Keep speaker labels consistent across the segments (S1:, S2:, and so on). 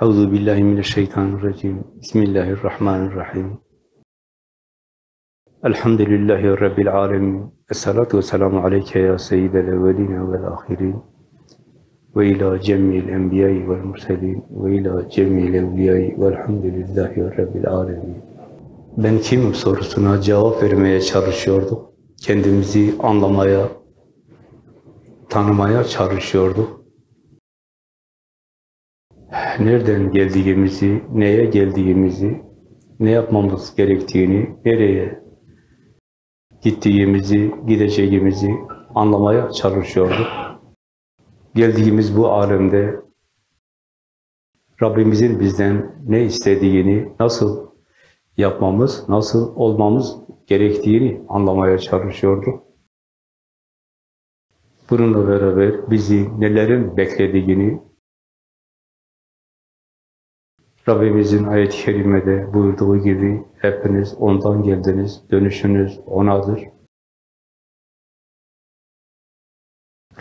S1: Euzu billahi mineşşeytanirracim. Bismillahirrahmanirrahim. Elhamdülillahi rabbil alamin. Essalatu vesselamu aleyke ya seyyidel evvelin ve'l ahirin. Ve ila cemil enbiya'i ve'l murselin ve ila cemil evliya'i ve'lhamdülillahi rabbil alamin. Ben kimim sorusuna cevap vermeye çalışıyorduk. Kendimizi anlamaya, tanımaya çalışıyorduk. Nereden geldiğimizi, neye geldiğimizi, ne yapmamız gerektiğini, nereye gittiğimizi, gideceğimizi anlamaya çalışıyorduk. Geldiğimiz bu alemde Rabbimizin bizden ne istediğini, nasıl yapmamız, nasıl olmamız gerektiğini anlamaya çalışıyorduk. Bununla beraber bizi nelerin beklediğini, Rabbimizin ayet-i kerimede buyurduğu gibi hepiniz ondan geldiniz, dönüşünüz onadır.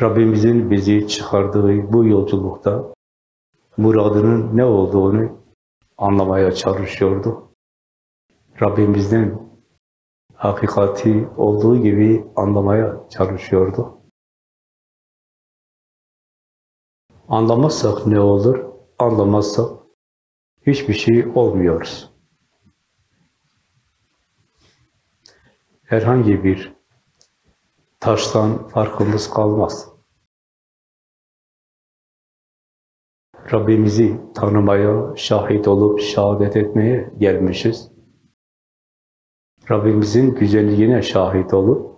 S1: Rabbimizin bizi çıkardığı bu yolculukta muradının ne olduğunu anlamaya çalışıyorduk. Rabbimizden hakikati olduğu gibi anlamaya çalışıyorduk. Anlamazsak ne olur? Anlamazsak hiçbir şey olmuyoruz. Herhangi bir taştan farkımız kalmaz. Rabbimizi tanımaya, şahit olup şehadet etmeye gelmişiz. Rabbimizin güzelliğine şahit olup,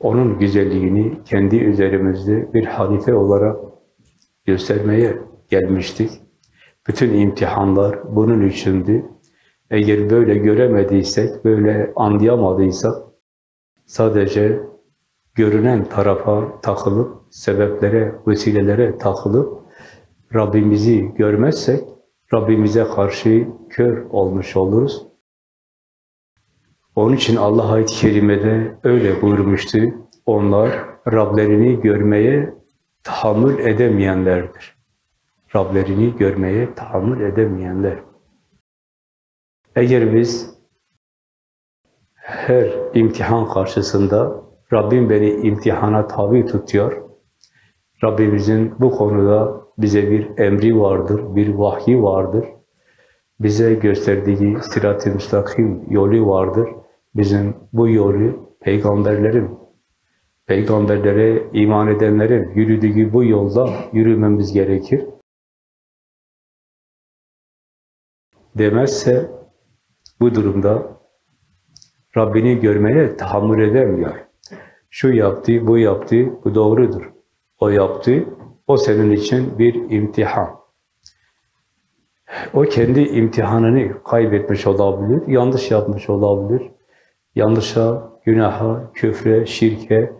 S1: onun güzelliğini kendi üzerimizde bir halife olarak göstermeye gelmiştik. Bütün imtihanlar bunun içindi. Eğer böyle göremediysek, böyle anlayamadıysak, sadece görünen tarafa takılıp, sebeplere, vesilelere takılıp, Rabbimizi görmezsek, Rabbimize karşı kör olmuş oluruz. Onun için Allah ayet-i kerimede öyle buyurmuştu. Onlar Rablerini görmeye tahammül edemeyenlerdir. Rablerini görmeye tahammül edemeyenler. Eğer biz her imtihan karşısında Rabbim beni imtihana tabi tutuyor, Rabbimizin bu konuda bize bir emri vardır, bir vahyi vardır, bize gösterdiği sirat-i müstakim yolu vardır. Bizim bu yolu peygamberlerin, peygamberlere iman edenlerin yürüdüğü bu yolda yürümemiz gerekir. Demezse bu durumda Rabbini görmeye tahammül edemiyor. Şu yaptı, bu yaptı, bu doğrudur. O yaptı, o senin için bir imtihan. O kendi imtihanını kaybetmiş olabilir, yanlış yapmış olabilir. Yanlışa, günaha, küfre, şirke,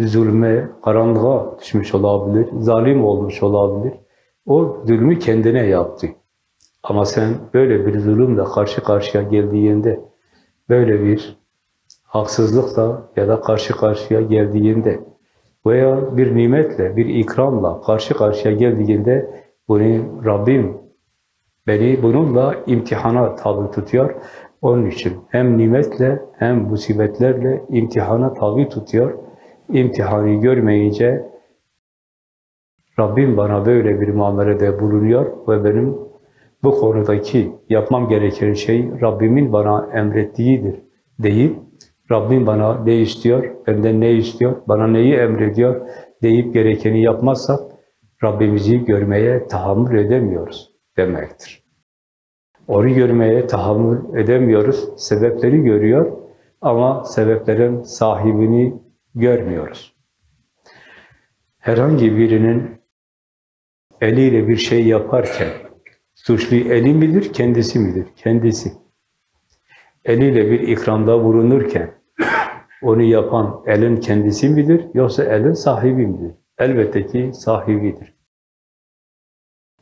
S1: zulme, karanlığa düşmüş olabilir, zalim olmuş olabilir. O zulmü kendine yaptı. Ama sen böyle bir zulümle karşı karşıya geldiğinde, böyle bir haksızlıkla ya da karşı karşıya geldiğinde veya bir nimetle, bir ikramla karşı karşıya geldiğinde bunu Rabbim beni bununla imtihana tabi tutuyor. Onun için hem nimetle hem musibetlerle imtihana tabi tutuyor. İmtihanı görmeyince Rabbim bana böyle bir muamelede bulunuyor ve benim bu konudaki yapmam gereken şey Rabbimin bana emrettiğidir deyip Rabbim bana ne istiyor, benden ne istiyor, bana neyi emrediyor deyip gerekeni yapmazsak Rabbimizi görmeye tahammül edemiyoruz demektir. Onu görmeye tahammül edemiyoruz, sebepleri görüyor ama sebeplerin sahibini görmüyoruz. Herhangi birinin eliyle bir şey yaparken Suçlu eli midir, kendisi midir? Kendisi. Eliyle bir ikramda bulunurken onu yapan elin kendisi midir yoksa elin sahibi midir? Elbette ki sahibidir.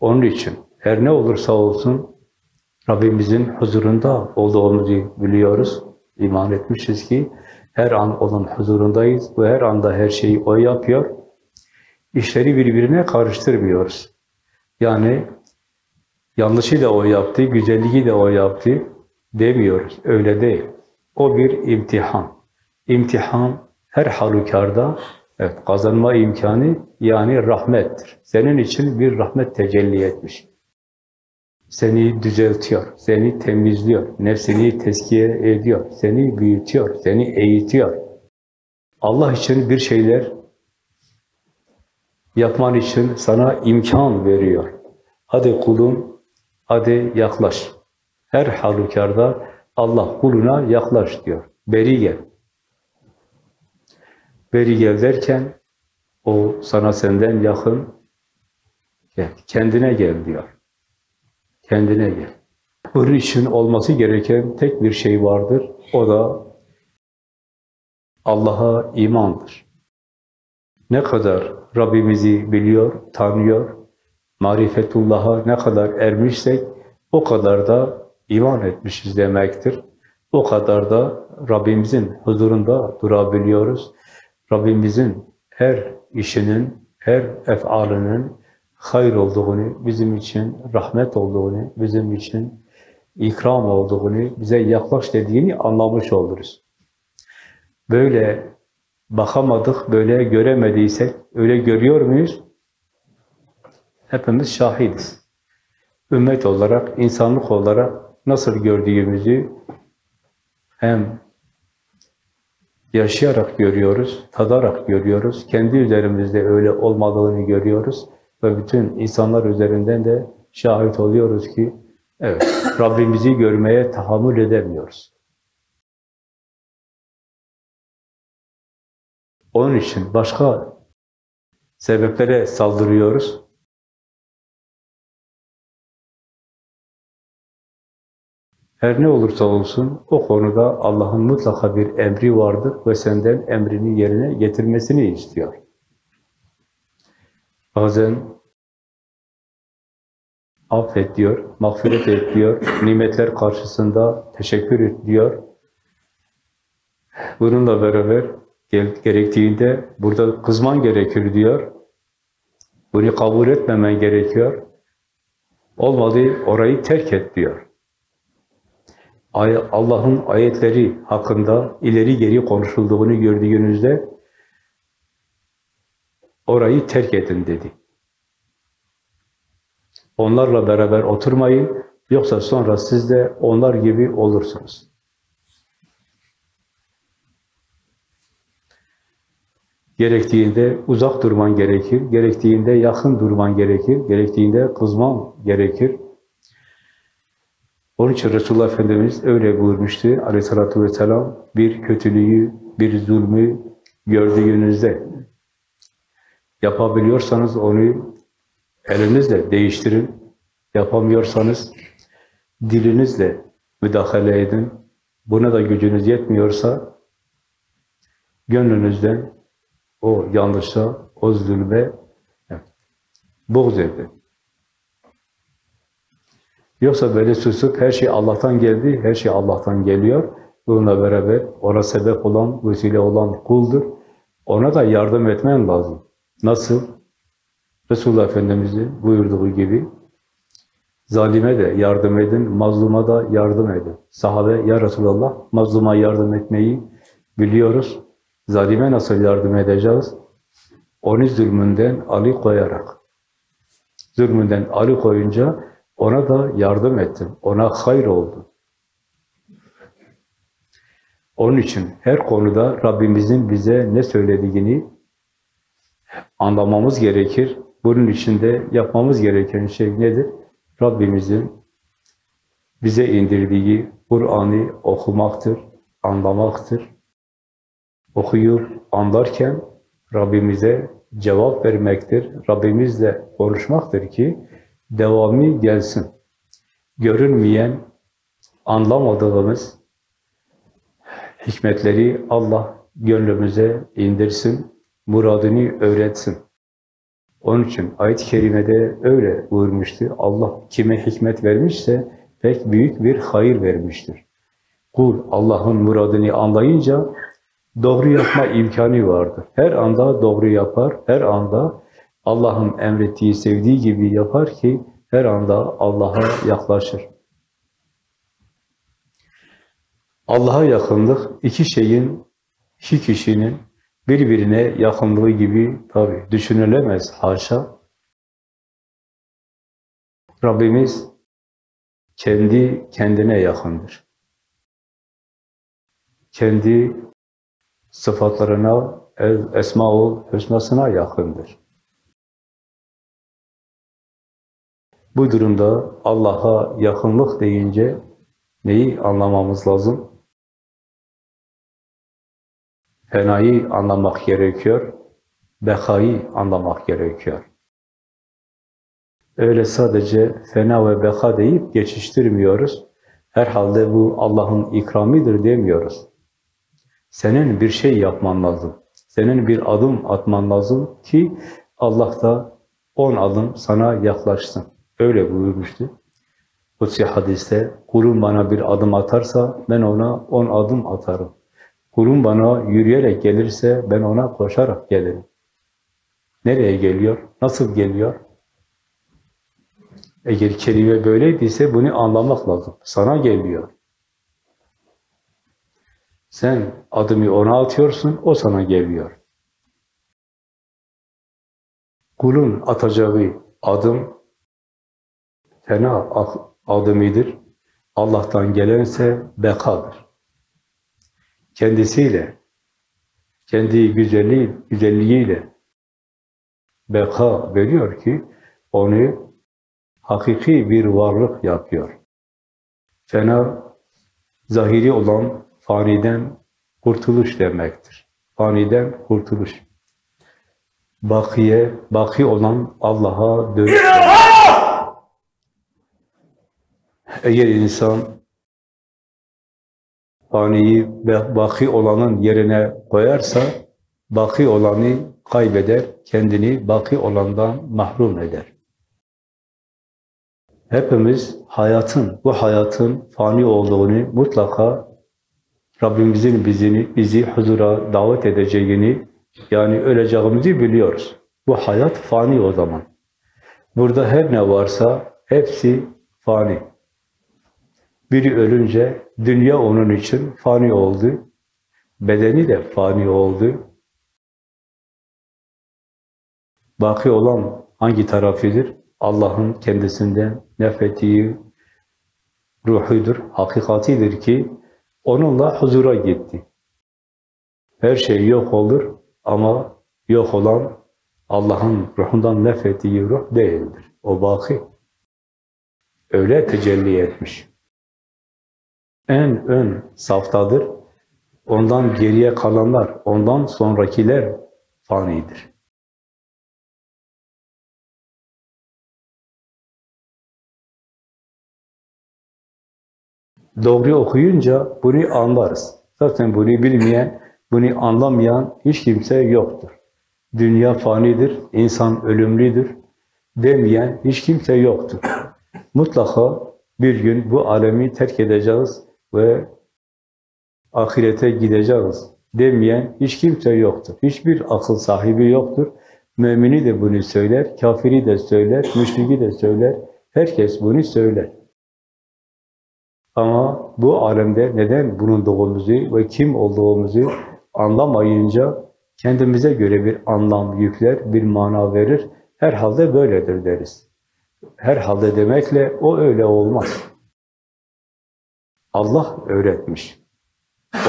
S1: Onun için her ne olursa olsun Rabbimizin huzurunda olduğumuzu biliyoruz. İman etmişiz ki her an onun huzurundayız ve her anda her şeyi O yapıyor. İşleri birbirine karıştırmıyoruz. Yani Yanlışı da o yaptı, güzelliği de o yaptı demiyoruz. Öyle değil. O bir imtihan. İmtihan her halükarda evet, kazanma imkanı yani rahmettir. Senin için bir rahmet tecelli etmiş. Seni düzeltiyor, seni temizliyor, nefsini teskiye ediyor, seni büyütüyor, seni eğitiyor. Allah için bir şeyler yapman için sana imkan veriyor. Hadi kulum, hadi yaklaş. Her halükarda Allah kuluna yaklaş diyor. Beri gel. Beri gel derken o sana senden yakın gel, kendine gel diyor. Kendine gel. Bunun için olması gereken tek bir şey vardır. O da Allah'a imandır. Ne kadar Rabbimizi biliyor, tanıyor, marifetullah'a ne kadar ermişsek o kadar da iman etmişiz demektir. O kadar da Rabbimizin huzurunda durabiliyoruz. Rabbimizin her işinin, her efalının hayır olduğunu, bizim için rahmet olduğunu, bizim için ikram olduğunu, bize yaklaş dediğini anlamış oluruz. Böyle bakamadık, böyle göremediysek, öyle görüyor muyuz? Hepimiz şahidiz. Ümmet olarak, insanlık olarak nasıl gördüğümüzü hem yaşayarak görüyoruz, tadarak görüyoruz, kendi üzerimizde öyle olmadığını görüyoruz ve bütün insanlar üzerinden de şahit oluyoruz ki evet, Rabbimizi görmeye tahammül edemiyoruz. Onun için başka sebeplere saldırıyoruz. Her ne olursa olsun o konuda Allah'ın mutlaka bir emri vardır ve senden emrini yerine getirmesini istiyor. Bazen affet diyor, mağfiret et diyor, nimetler karşısında teşekkür et diyor. Bununla beraber gerektiğinde burada kızman gerekir diyor. Bunu kabul etmemen gerekiyor. Olmadı orayı terk et diyor. Allah'ın ayetleri hakkında ileri geri konuşulduğunu gördüğünüzde orayı terk edin dedi. Onlarla beraber oturmayın, yoksa sonra siz de onlar gibi olursunuz. Gerektiğinde uzak durman gerekir, gerektiğinde yakın durman gerekir, gerektiğinde kızman gerekir. Onun için Resulullah Efendimiz öyle buyurmuştu aleyhissalatü vesselam, bir kötülüğü, bir zulmü gördüğünüzde yapabiliyorsanız onu elinizle değiştirin, yapamıyorsanız dilinizle müdahale edin. Buna da gücünüz yetmiyorsa gönlünüzden o yanlışa, o zulme buğz edin. Yoksa böyle susup her şey Allah'tan geldi, her şey Allah'tan geliyor. Bununla beraber ona sebep olan, vesile olan kuldur. Ona da yardım etmen lazım. Nasıl? Resulullah Efendimiz'in buyurduğu gibi zalime de yardım edin, mazluma da yardım edin. Sahabe, ya Resulallah, mazluma yardım etmeyi biliyoruz. Zalime nasıl yardım edeceğiz? Onu zulmünden ali koyarak. Zulmünden ali koyunca ona da yardım ettim. Ona hayır oldu. Onun için her konuda Rabbimizin bize ne söylediğini anlamamız gerekir. Bunun için de yapmamız gereken şey nedir? Rabbimizin bize indirdiği Kur'an'ı okumaktır, anlamaktır. Okuyup anlarken Rabbimize cevap vermektir. Rabbimizle konuşmaktır ki devamı gelsin. Görünmeyen, anlamadığımız hikmetleri Allah gönlümüze indirsin, muradını öğretsin. Onun için ayet-i kerimede öyle buyurmuştu. Allah kime hikmet vermişse pek büyük bir hayır vermiştir. Kul Allah'ın muradını anlayınca doğru yapma imkanı vardır. Her anda doğru yapar, her anda Allah'ın emrettiği, sevdiği gibi yapar ki her anda Allah'a yaklaşır. Allah'a yakınlık iki şeyin, iki kişinin birbirine yakınlığı gibi tabi düşünülemez haşa. Rabbimiz kendi kendine yakındır. Kendi sıfatlarına, Esma-ül Hüsna'sına yakındır. Bu durumda Allah'a yakınlık deyince neyi anlamamız lazım? Fenayı anlamak gerekiyor, bekayı anlamak gerekiyor. Öyle sadece fena ve beka deyip geçiştirmiyoruz. Herhalde bu Allah'ın ikramidir demiyoruz. Senin bir şey yapman lazım. Senin bir adım atman lazım ki Allah da on adım sana yaklaşsın. Öyle buyurmuştu. Kutsi hadiste, kulum bana bir adım atarsa ben ona on adım atarım. Kulum bana yürüyerek gelirse ben ona koşarak gelirim. Nereye geliyor? Nasıl geliyor? Eğer kelime böyleydiyse bunu anlamak lazım. Sana geliyor. Sen adımı ona atıyorsun, o sana geliyor. Kulun atacağı adım fena adımıdır. Allah'tan gelense bekadır. Kendisiyle, kendi güzelliği, güzelliğiyle beka veriyor ki onu hakiki bir varlık yapıyor. Fena, zahiri olan faniden kurtuluş demektir. Faniden kurtuluş. Bakiye, baki olan Allah'a dönüş. Eğer insan faniyi baki olanın yerine koyarsa, baki olanı kaybeder, kendini baki olandan mahrum eder. Hepimiz hayatın, bu hayatın fani olduğunu mutlaka Rabbimizin bizini, bizi huzura davet edeceğini, yani öleceğimizi biliyoruz. Bu hayat fani o zaman. Burada her ne varsa hepsi fani. Biri ölünce dünya onun için fani oldu. Bedeni de fani oldu. Baki olan hangi tarafıdır? Allah'ın kendisinden nefrettiği ruhudur, hakikatidir ki onunla huzura gitti. Her şey yok olur ama yok olan Allah'ın ruhundan nefrettiği ruh değildir. O baki. Öyle tecelli etmiş. En ön saftadır. Ondan geriye kalanlar, ondan sonrakiler fanidir. Doğru okuyunca bunu anlarız. Zaten bunu bilmeyen, bunu anlamayan hiç kimse yoktur. Dünya fanidir, insan ölümlüdür demeyen hiç kimse yoktur. Mutlaka bir gün bu alemi terk edeceğiz ve ahirete gideceğiz demeyen hiç kimse yoktur. Hiçbir akıl sahibi yoktur. Mümini de bunu söyler, kafiri de söyler, müşriki de söyler. Herkes bunu söyler. Ama bu alemde neden bulunduğumuzu ve kim olduğumuzu anlamayınca kendimize göre bir anlam yükler, bir mana verir. Herhalde böyledir deriz. Herhalde demekle o öyle olmaz. Allah öğretmiş.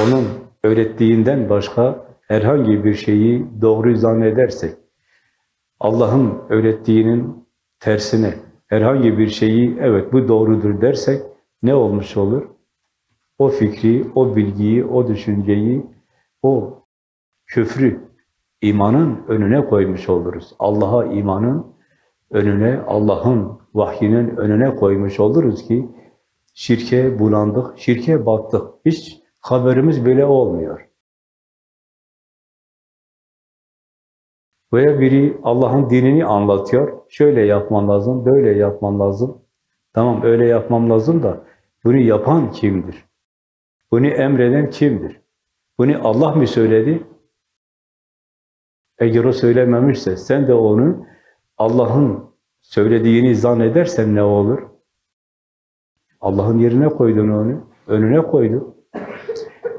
S1: Onun öğrettiğinden başka herhangi bir şeyi doğru zannedersek, Allah'ın öğrettiğinin tersine herhangi bir şeyi evet bu doğrudur dersek, ne olmuş olur? O fikri, o bilgiyi, o düşünceyi, o küfrü imanın önüne koymuş oluruz. Allah'a imanın önüne, Allah'ın vahyinin önüne koymuş oluruz ki şirke bulandık, şirke battık. Hiç haberimiz bile olmuyor. Veya biri Allah'ın dinini anlatıyor. Şöyle yapman lazım, böyle yapman lazım. Tamam öyle yapmam lazım da bunu yapan kimdir? Bunu emreden kimdir? Bunu Allah mı söyledi? Eğer o söylememişse sen de onu Allah'ın söylediğini zannedersen ne olur? Allah'ın yerine koydun onu, önüne koydun.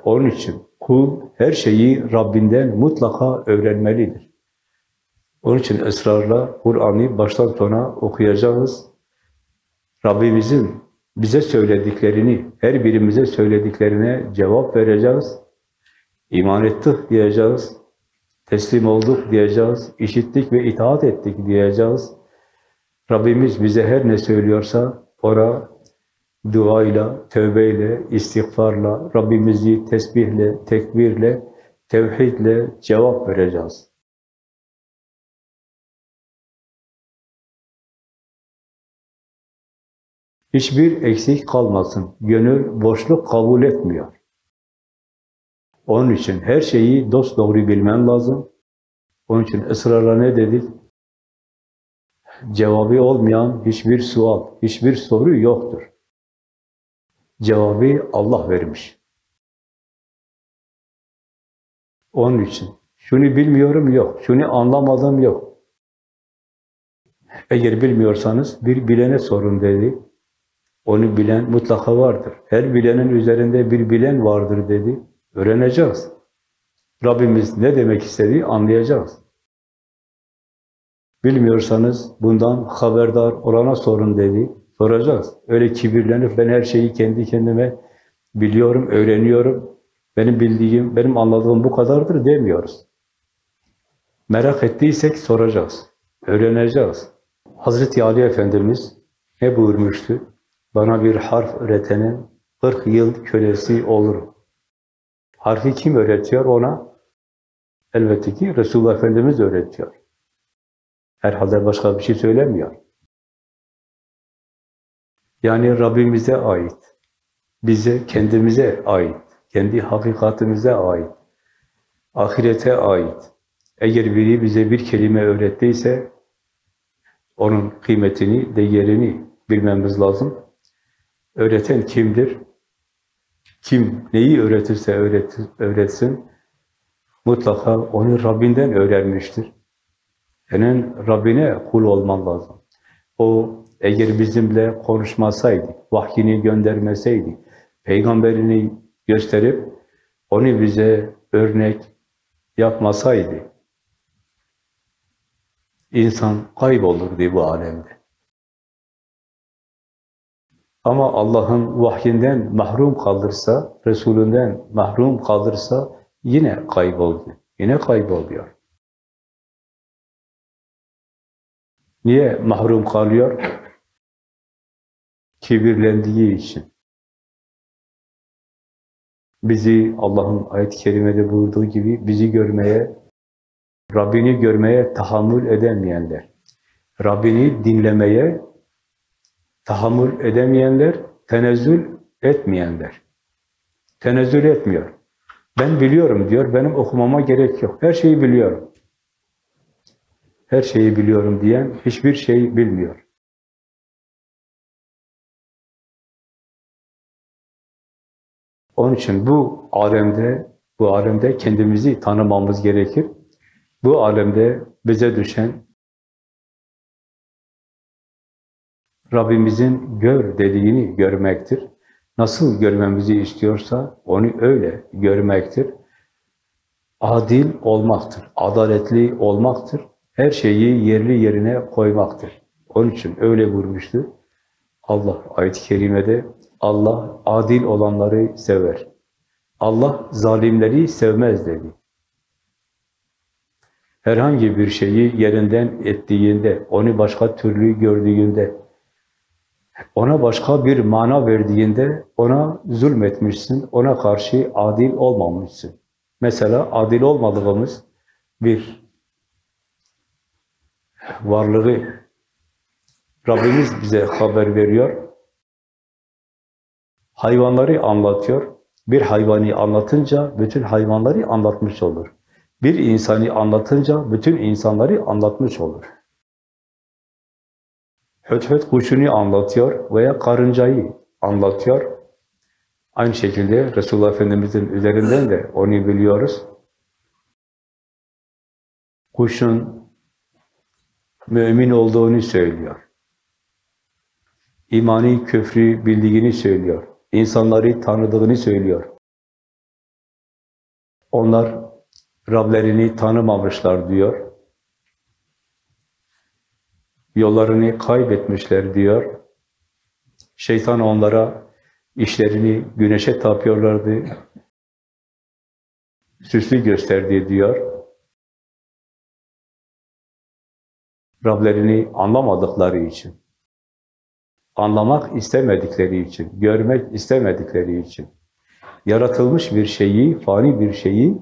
S1: Onun için kul her şeyi Rabbinden mutlaka öğrenmelidir. Onun için ısrarla Kur'an'ı baştan sona okuyacağız. Rabbimizin bize söylediklerini, her birimize söylediklerine cevap vereceğiz. İman ettik diyeceğiz. Teslim olduk diyeceğiz. işittik ve itaat ettik diyeceğiz. Rabbimiz bize her ne söylüyorsa ona duayla, tövbeyle, istiğfarla, Rabbimizi tesbihle, tekbirle, tevhidle cevap vereceğiz. Hiçbir eksik kalmasın. Gönül boşluk kabul etmiyor. Onun için her şeyi dost doğru bilmen lazım. Onun için ısrarla ne dedik? Cevabı olmayan hiçbir sual, hiçbir soru yoktur. Cevabı Allah vermiş. Onun için şunu bilmiyorum yok, şunu anlamadım yok. Eğer bilmiyorsanız bir bilene sorun dedi. Onu bilen mutlaka vardır. Her bilenin üzerinde bir bilen vardır dedi. Öğreneceğiz. Rabbimiz ne demek istediği anlayacağız. Bilmiyorsanız bundan haberdar olana sorun dedi. Soracağız. Öyle kibirlenip ben her şeyi kendi kendime biliyorum, öğreniyorum. Benim bildiğim, benim anladığım bu kadardır demiyoruz. Merak ettiysek soracağız. Öğreneceğiz. Hazreti Ali Efendimiz ne buyurmuştu? Bana bir harf öğretenin 40 yıl kölesi olurum. Harfi kim öğretiyor ona? Elbette ki Resulullah Efendimiz öğretiyor. Herhalde başka bir şey söylemiyor. Yani Rabbimize ait, bize, kendimize ait, kendi hakikatimize ait, ahirete ait. Eğer biri bize bir kelime öğrettiyse, onun kıymetini, değerini bilmemiz lazım. Öğreten kimdir? Kim neyi öğretirse öğret, öğretsin, mutlaka onu Rabbinden öğrenmiştir. Senin Rabbine kul olman lazım. O eğer bizimle konuşmasaydı, vahyini göndermeseydi, peygamberini gösterip onu bize örnek yapmasaydı, insan kaybolurdu bu alemde. Ama Allah'ın vahyinden mahrum kalırsa, Resulünden mahrum kalırsa yine kayboldu. Yine kayboluyor. Niye mahrum kalıyor? Kibirlendiği için. Bizi Allah'ın ayet-i kerimede buyurduğu gibi bizi görmeye, Rabbini görmeye tahammül edemeyenler, Rabbini dinlemeye tahammül edemeyenler, tenezzül etmeyenler. Tenezzül etmiyor. Ben biliyorum diyor, benim okumama gerek yok. Her şeyi biliyorum. Her şeyi biliyorum diyen hiçbir şey bilmiyor. Onun için bu alemde, bu alemde kendimizi tanımamız gerekir. Bu alemde bize düşen Rabbimizin gör dediğini görmektir. Nasıl görmemizi istiyorsa onu öyle görmektir. Adil olmaktır, adaletli olmaktır. Her şeyi yerli yerine koymaktır. Onun için öyle vurmuştu. Allah ayet-i kerimede Allah adil olanları sever. Allah zalimleri sevmez dedi. Herhangi bir şeyi yerinden ettiğinde, onu başka türlü gördüğünde, ona başka bir mana verdiğinde ona zulmetmişsin, ona karşı adil olmamışsın. Mesela adil olmadığımız bir varlığı Rabbimiz bize haber veriyor. Hayvanları anlatıyor. Bir hayvanı anlatınca bütün hayvanları anlatmış olur. Bir insanı anlatınca bütün insanları anlatmış olur. Höt höt kuşunu anlatıyor veya karıncayı anlatıyor. Aynı şekilde Resulullah Efendimiz'in üzerinden de onu biliyoruz. Kuşun mümin olduğunu söylüyor. İmani küfrü bildiğini söylüyor. İnsanları tanıdığını söylüyor. Onlar Rablerini tanımamışlar diyor. Yollarını kaybetmişler diyor. Şeytan onlara işlerini güneşe tapıyorlardı. Süslü gösterdi diyor. Rablerini anlamadıkları için, anlamak istemedikleri için, görmek istemedikleri için, yaratılmış bir şeyi, fani bir şeyi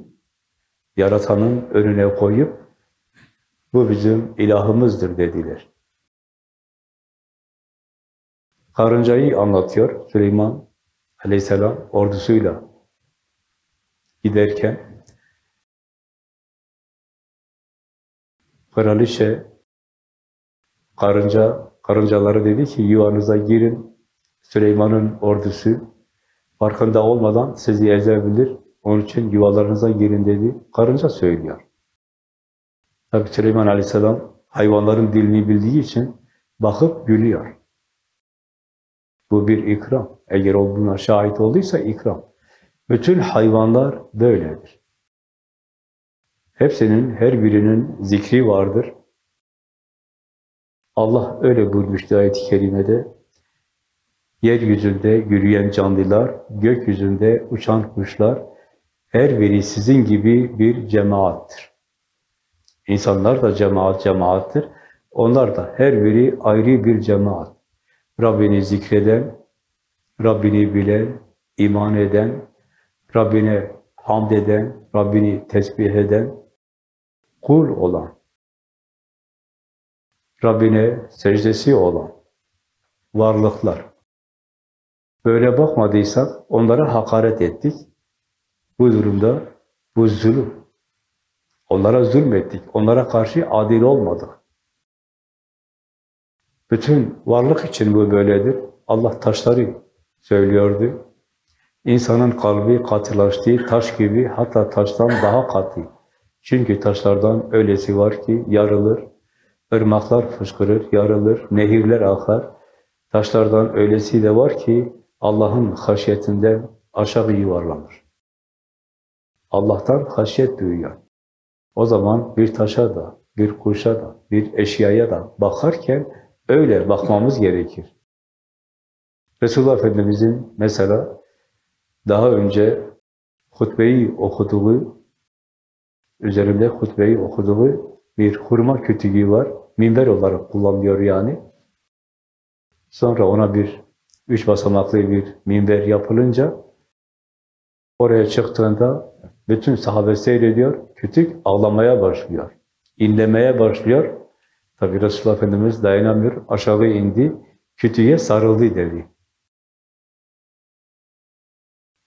S1: yaratanın önüne koyup bu bizim ilahımızdır dediler. Karıncayı anlatıyor Süleyman aleyhisselam ordusuyla giderken kraliçe karınca karıncaları dedi ki yuvanıza girin Süleyman'ın ordusu farkında olmadan sizi ezebilir. Onun için yuvalarınıza girin dedi. Karınca söylüyor. Tabi Süleyman Aleyhisselam hayvanların dilini bildiği için bakıp gülüyor. Bu bir ikram. Eğer o buna şahit olduysa ikram. Bütün hayvanlar böyledir. Hepsinin, her birinin zikri vardır. Allah öyle buyurmuştu ayet-i kerimede. Yeryüzünde yürüyen canlılar, gökyüzünde uçan kuşlar, her biri sizin gibi bir cemaattir. İnsanlar da cemaat cemaattir. Onlar da her biri ayrı bir cemaat. Rabbini zikreden, Rabbini bilen, iman eden, Rabbine hamd eden, Rabbini tesbih eden, kul olan, Rabbine secdesi olan varlıklar. Böyle bakmadıysak onlara hakaret ettik. Bu durumda bu zulüm. Onlara zulmettik. Onlara karşı adil olmadık. Bütün varlık için bu böyledir. Allah taşları söylüyordu. İnsanın kalbi katılaştığı taş gibi hatta taştan daha katı. Çünkü taşlardan öylesi var ki yarılır, ırmaklar fışkırır, yarılır, nehirler akar. Taşlardan öylesi de var ki Allah'ın haşyetinden aşağı yuvarlanır. Allah'tan haşyet duyuyor. O zaman bir taşa da, bir kuşa da, bir eşyaya da bakarken öyle bakmamız gerekir. Resulullah Efendimiz'in mesela daha önce hutbeyi okuduğu, üzerinde hutbeyi okuduğu bir hurma kütüğü var. Minber olarak kullanılıyor yani. Sonra ona bir üç basamaklı bir minber yapılınca oraya çıktığında bütün sahabe seyrediyor, kütük ağlamaya başlıyor. inlemeye başlıyor. Tabi Resulullah Efendimiz dayanamıyor, aşağı indi, kütüğe sarıldı dedi.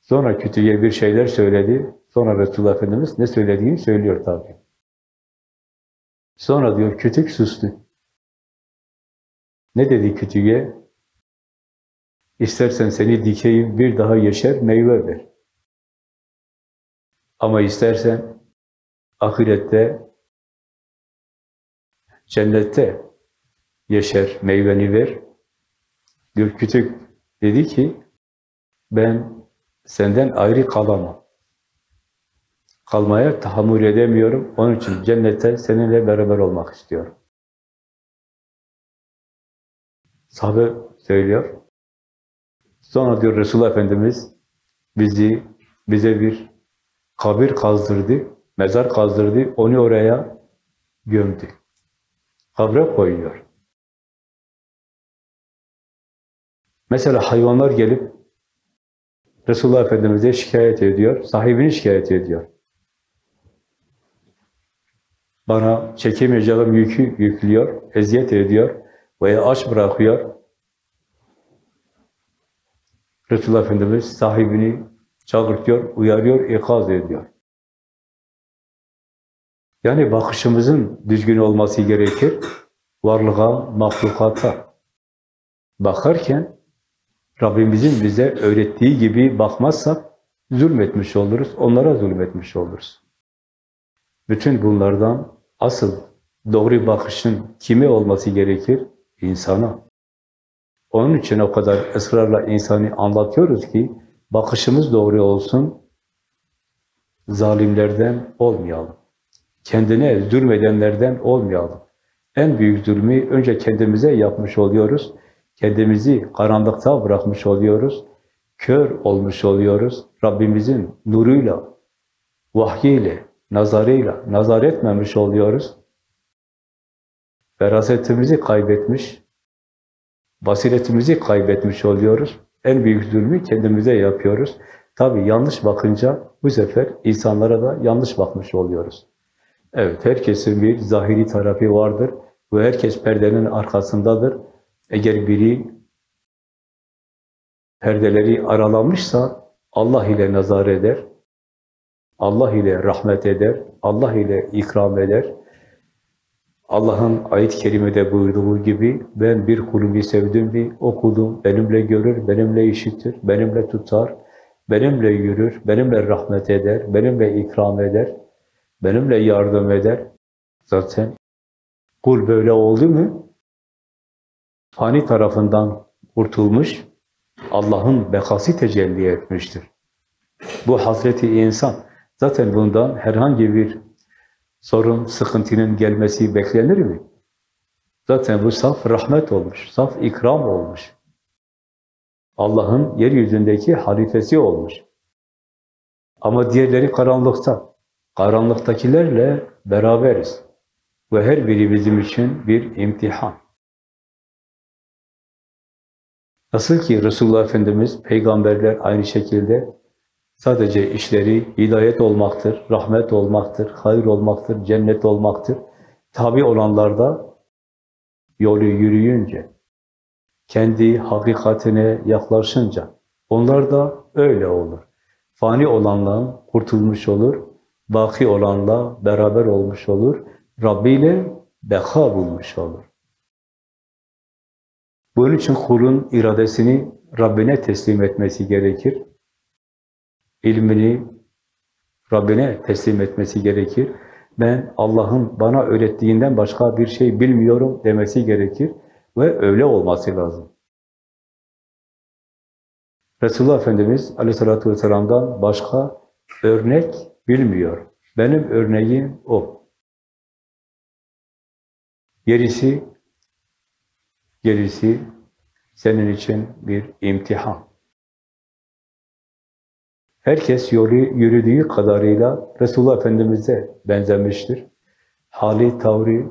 S1: Sonra kütüğe bir şeyler söyledi. Sonra Resulullah Efendimiz ne söylediğini söylüyor tabi. Sonra diyor kütük sustu. Ne dedi kütüğe? İstersen seni dikeyim bir daha yeşer meyve ver. Ama istersen ahirette cennette yeşer meyveni ver. Diyor kütük dedi ki ben senden ayrı kalamam. Kalmaya tahammül edemiyorum. Onun için cennette seninle beraber olmak istiyorum. Sahabe söylüyor. Sonra diyor Resulullah Efendimiz bizi bize bir kabir kazdırdı, mezar kazdırdı, onu oraya gömdü. Kabre koyuyor. Mesela hayvanlar gelip Resulullah Efendimiz'e şikayet ediyor, sahibini şikayet ediyor. Bana çekemeyeceğim yükü yüklüyor, eziyet ediyor veya aç bırakıyor. Resulullah Efendimiz sahibini çağırtıyor, uyarıyor, ikaz ediyor. Yani bakışımızın düzgün olması gerekir. Varlığa, mahlukata bakarken Rabbimizin bize öğrettiği gibi bakmazsak zulmetmiş oluruz, onlara zulmetmiş oluruz. Bütün bunlardan asıl Doğru bakışın kime olması gerekir? İnsana. Onun için o kadar ısrarla insanı anlatıyoruz ki bakışımız doğru olsun, zalimlerden olmayalım. Kendine zulmedenlerden olmayalım. En büyük zulmü önce kendimize yapmış oluyoruz. Kendimizi karanlıkta bırakmış oluyoruz. Kör olmuş oluyoruz. Rabbimizin nuruyla, vahyiyle, nazarıyla nazar etmemiş oluyoruz. Ferasetimizi kaybetmiş, basiretimizi kaybetmiş oluyoruz. En büyük zulmü kendimize yapıyoruz. Tabii yanlış bakınca bu sefer insanlara da yanlış bakmış oluyoruz. Evet, herkesin bir zahiri tarafı vardır ve herkes perdenin arkasındadır. Eğer biri perdeleri aralamışsa Allah ile nazar eder, Allah ile rahmet eder, Allah ile ikram eder. Allah'ın ayet-i kerimede buyurduğu gibi ben bir kulumu sevdim mi o kulum benimle görür, benimle işitir, benimle tutar, benimle yürür, benimle rahmet eder, benimle ikram eder, benimle yardım eder. Zaten kul böyle oldu mu fani tarafından kurtulmuş, Allah'ın bekası tecelli etmiştir. Bu Hazreti insan. Zaten bundan herhangi bir sorun, sıkıntının gelmesi beklenir mi? Zaten bu saf rahmet olmuş, saf ikram olmuş. Allah'ın yeryüzündeki halifesi olmuş. Ama diğerleri karanlıkta. Karanlıktakilerle beraberiz. Ve her biri bizim için bir imtihan. Nasıl ki Resulullah Efendimiz, peygamberler aynı şekilde sadece işleri hidayet olmaktır, rahmet olmaktır, hayır olmaktır, cennet olmaktır. Tabi olanlar da yolu yürüyünce, kendi hakikatine yaklaşınca onlar da öyle olur. Fani olanla kurtulmuş olur, baki olanla beraber olmuş olur, Rabbi ile beka bulmuş olur. Bunun için kulun iradesini Rabbine teslim etmesi gerekir. İlmini Rabbine teslim etmesi gerekir. Ben Allah'ın bana öğrettiğinden başka bir şey bilmiyorum demesi gerekir ve öyle olması lazım. Resulullah Efendimiz Aleyhisselatü Vesselam'dan başka örnek bilmiyor. Benim örneğim o. Gerisi Gerisi senin için bir imtihan. Herkes yolu yürüdüğü kadarıyla Resulullah Efendimiz'e benzemiştir. Hali, tavrı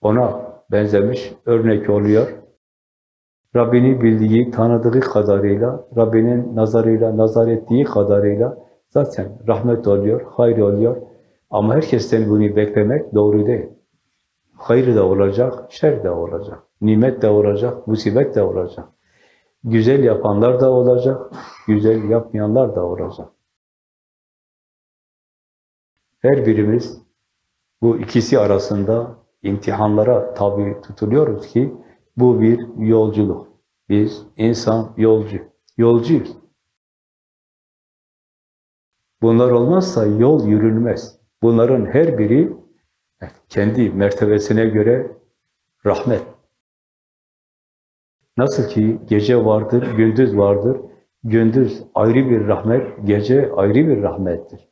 S1: ona benzemiş, örnek oluyor. Rabbini bildiği, tanıdığı kadarıyla, Rabbinin nazarıyla, nazar ettiği kadarıyla zaten rahmet oluyor, hayır oluyor. Ama herkesten bunu beklemek doğru değil. Hayır da olacak, şer de olacak. Nimet de olacak, musibet de olacak. Güzel yapanlar da olacak, güzel yapmayanlar da olacak. Her birimiz bu ikisi arasında imtihanlara tabi tutuluyoruz ki bu bir yolculuk. Biz insan yolcu, yolcuyuz. Bunlar olmazsa yol yürünmez. Bunların her biri kendi mertebesine göre rahmet. Nasıl ki gece vardır, gündüz vardır. Gündüz ayrı bir rahmet, gece ayrı bir rahmettir.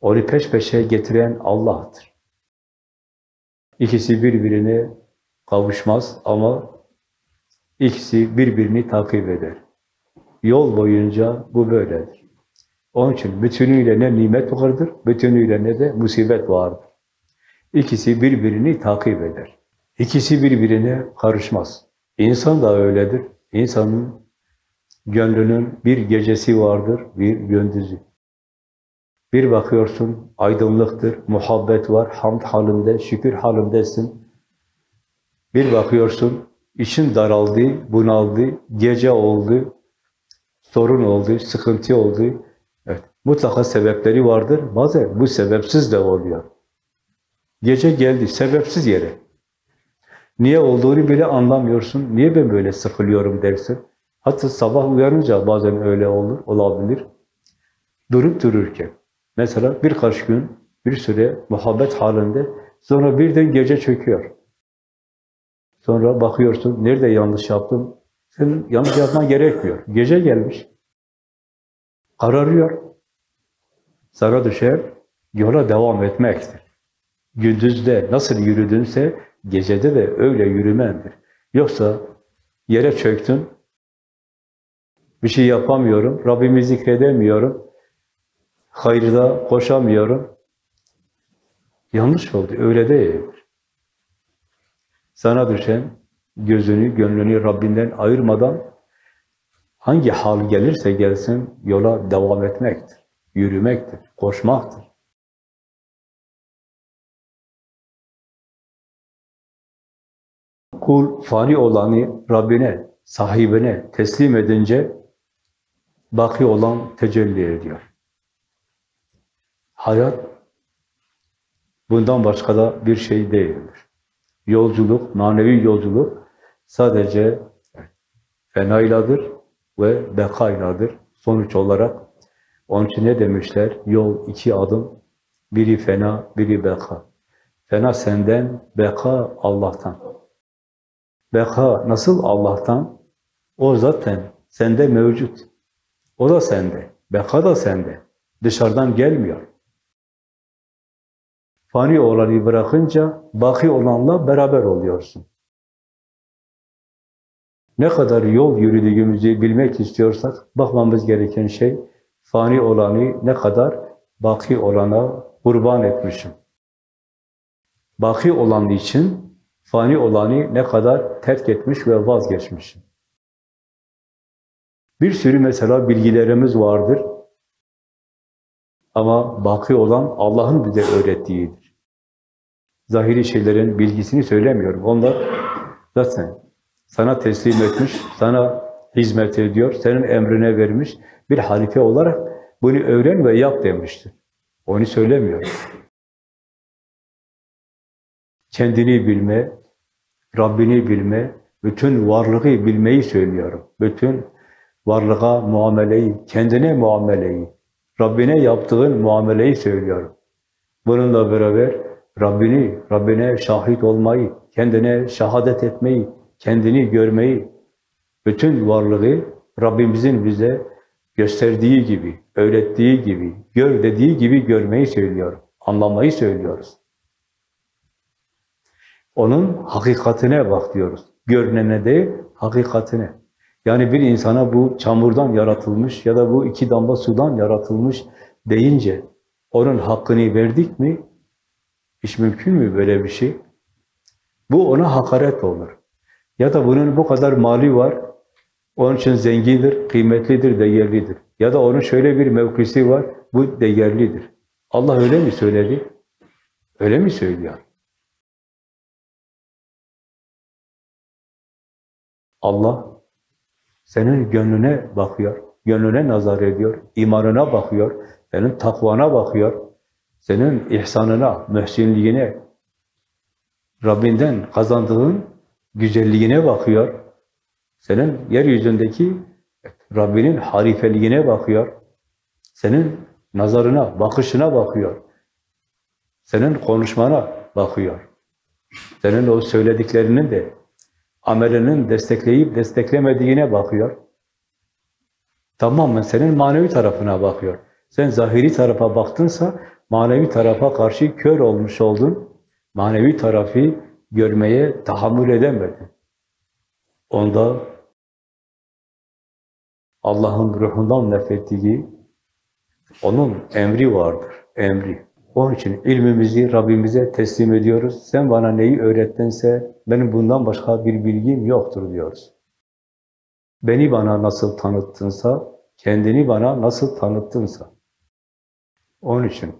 S1: Onu peş peşe getiren Allah'tır. İkisi birbirine kavuşmaz ama ikisi birbirini takip eder. Yol boyunca bu böyledir. Onun için bütünüyle ne nimet vardır, bütünüyle ne de musibet vardır. İkisi birbirini takip eder. İkisi birbirine karışmaz. İnsan da öyledir. İnsanın gönlünün bir gecesi vardır, bir gündüzü. Bir bakıyorsun aydınlıktır, muhabbet var, hamd halinde, şükür halindesin. Bir bakıyorsun için daraldı, bunaldı, gece oldu, sorun oldu, sıkıntı oldu. Evet, mutlaka sebepleri vardır. Bazen bu sebepsiz de oluyor. Gece geldi, sebepsiz yere. Niye olduğunu bile anlamıyorsun. Niye ben böyle sıkılıyorum dersin. Hatta sabah uyanınca bazen öyle olur, olabilir. Durup dururken. Mesela birkaç gün, bir süre muhabbet halinde Sonra birden gece çöküyor. Sonra bakıyorsun, nerede yanlış yaptım? Senin yanlış yapman gerekmiyor. Gece gelmiş. Kararıyor. Sana düşer, yola devam etmektir. Gündüzde nasıl yürüdünse, gecede de öyle yürümendir. Yoksa yere çöktün, bir şey yapamıyorum, Rabbimi zikredemiyorum, hayırda koşamıyorum. Yanlış oldu, öyle değildir. Sana düşen gözünü, gönlünü Rabbinden ayırmadan hangi hal gelirse gelsin yola devam etmektir, yürümektir, koşmaktır. Kul fani olanı Rabbine, sahibine teslim edince baki olan tecelli ediyor. Hayat bundan başka da bir şey değildir. Yolculuk, manevi yolculuk sadece fenayladır ve bekayladır. Sonuç olarak onun için ne demişler? Yol iki adım, biri fena, biri beka. Fena senden, beka Allah'tan. Beka nasıl Allah'tan? O zaten sende mevcut. O da sende. Beka da sende. Dışarıdan gelmiyor. Fani olanı bırakınca baki olanla beraber oluyorsun. Ne kadar yol yürüdüğümüzü bilmek istiyorsak bakmamız gereken şey fani olanı ne kadar baki olana kurban etmişim. Baki olan için fani olanı ne kadar terk etmiş ve vazgeçmişim. Bir sürü mesela bilgilerimiz vardır. Ama baki olan Allah'ın bize öğrettiğidir. Zahiri şeylerin bilgisini söylemiyorum. Onlar zaten sana teslim etmiş, sana hizmet ediyor, senin emrine vermiş bir halife olarak bunu öğren ve yap demiştir. Onu söylemiyorum. Kendini bilme, Rabbini bilme, bütün varlığı bilmeyi söylüyorum. Bütün varlığa muameleyi, kendine muameleyi, Rabbine yaptığın muameleyi söylüyorum. Bununla beraber Rabbini, Rabbine şahit olmayı, kendine şahadet etmeyi, kendini görmeyi, bütün varlığı Rabbimizin bize gösterdiği gibi, öğrettiği gibi, gör dediği gibi görmeyi söylüyorum. Anlamayı söylüyoruz. Onun hakikatine bak diyoruz. Görünene değil, hakikatine. Yani bir insana bu çamurdan yaratılmış ya da bu iki damla sudan yaratılmış deyince onun hakkını verdik mi? Hiç mümkün mü böyle bir şey? Bu ona hakaret olur. Ya da bunun bu kadar mali var, onun için zengindir, kıymetlidir, değerlidir. Ya da onun şöyle bir mevkisi var, bu değerlidir. Allah öyle mi söyledi? Öyle mi söylüyor? Allah senin gönlüne bakıyor, gönlüne nazar ediyor, imanına bakıyor, senin takvana bakıyor, senin ihsanına, mühsinliğine, Rabbinden kazandığın güzelliğine bakıyor, senin yeryüzündeki Rabbinin harifeliğine bakıyor, senin nazarına, bakışına bakıyor, senin konuşmana bakıyor, senin o söylediklerinin de amelinin destekleyip desteklemediğine bakıyor. Tamamen senin manevi tarafına bakıyor. Sen zahiri tarafa baktınsa manevi tarafa karşı kör olmuş oldun. Manevi tarafı görmeye tahammül edemedin. Onda Allah'ın ruhundan nefrettiği onun emri vardır, emri. Onun için ilmimizi Rabbimize teslim ediyoruz. Sen bana neyi öğrettinse benim bundan başka bir bilgim yoktur diyoruz. Beni bana nasıl tanıttınsa, kendini bana nasıl tanıttınsa. Onun için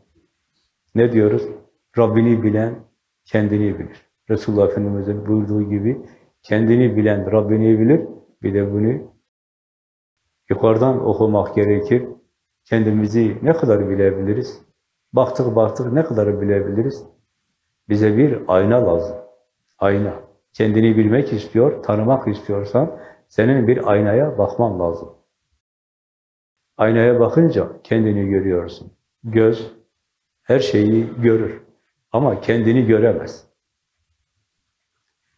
S1: ne diyoruz? Rabbini bilen kendini bilir. Resulullah Efendimiz'in buyurduğu gibi kendini bilen Rabbini bilir. Bir de bunu yukarıdan okumak gerekir. Kendimizi ne kadar bilebiliriz? Baktık baktık ne kadar bilebiliriz? Bize bir ayna lazım. Ayna. Kendini bilmek istiyor, tanımak istiyorsan senin bir aynaya bakman lazım. Aynaya bakınca kendini görüyorsun. Göz her şeyi görür. Ama kendini göremez.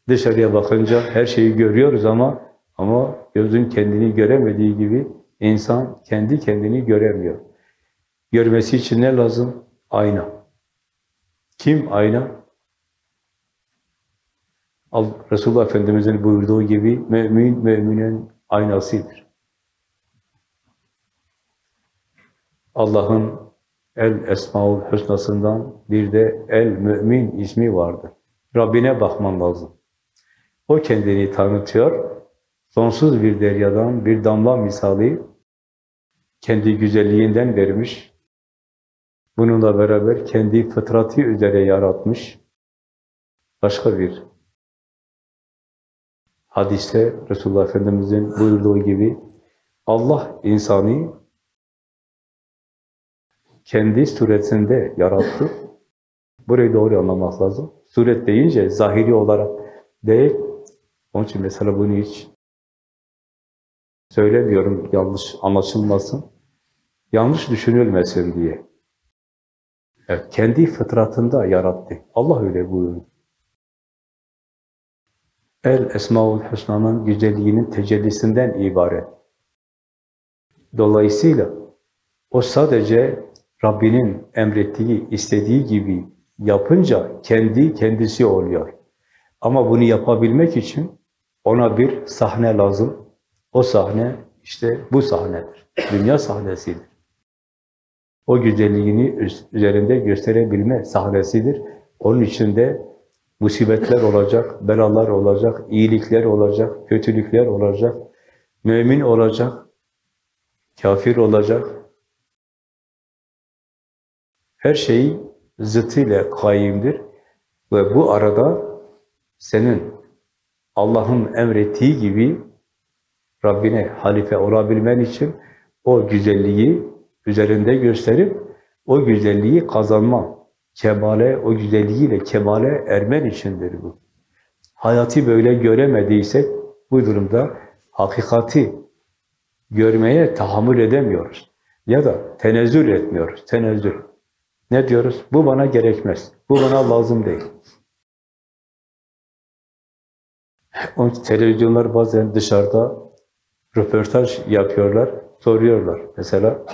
S1: Dışarıya bakınca her şeyi görüyoruz ama ama gözün kendini göremediği gibi insan kendi kendini göremiyor. Görmesi için ne lazım? Ayna. Kim ayna? Resulullah Efendimiz'in buyurduğu gibi mümin, müminin aynasıdır. Allah'ın El Esmaül Hüsna'sından bir de El Mümin ismi vardır. Rabbine bakman lazım. O kendini tanıtıyor. Sonsuz bir deryadan bir damla misali kendi güzelliğinden vermiş. Bununla beraber kendi fıtratı üzere yaratmış. Başka bir hadiste Resulullah Efendimiz'in buyurduğu gibi Allah insanı kendi suretinde yarattı. Burayı doğru anlamak lazım. Suret deyince zahiri olarak değil. Onun için mesela bunu hiç söylemiyorum yanlış anlaşılmasın. Yanlış düşünülmesin diye. Evet, kendi fıtratında yarattı. Allah öyle buyurdu. El Esmaül Hüsna'nın güzelliğinin tecellisinden ibaret. Dolayısıyla o sadece Rabbinin emrettiği, istediği gibi yapınca kendi kendisi oluyor. Ama bunu yapabilmek için ona bir sahne lazım. O sahne işte bu sahnedir. Dünya sahnesidir. O güzelliğini üzerinde gösterebilme sahnesidir. Onun içinde musibetler olacak, belalar olacak, iyilikler olacak, kötülükler olacak, mümin olacak, kafir olacak, her şey zıtıyla kaimdir. Ve bu arada senin Allah'ın emrettiği gibi Rabbine halife olabilmen için o güzelliği üzerinde gösterip o güzelliği kazanman, kemale, o güzelliğiyle kemale ermen içindir bu. Hayatı böyle göremediysek bu durumda hakikati görmeye tahammül edemiyoruz. Ya da tenezzül etmiyoruz, tenezzül. Ne diyoruz? Bu bana gerekmez. Bu bana lazım değil. Onun için televizyonlar bazen dışarıda röportaj yapıyorlar, soruyorlar. Mesela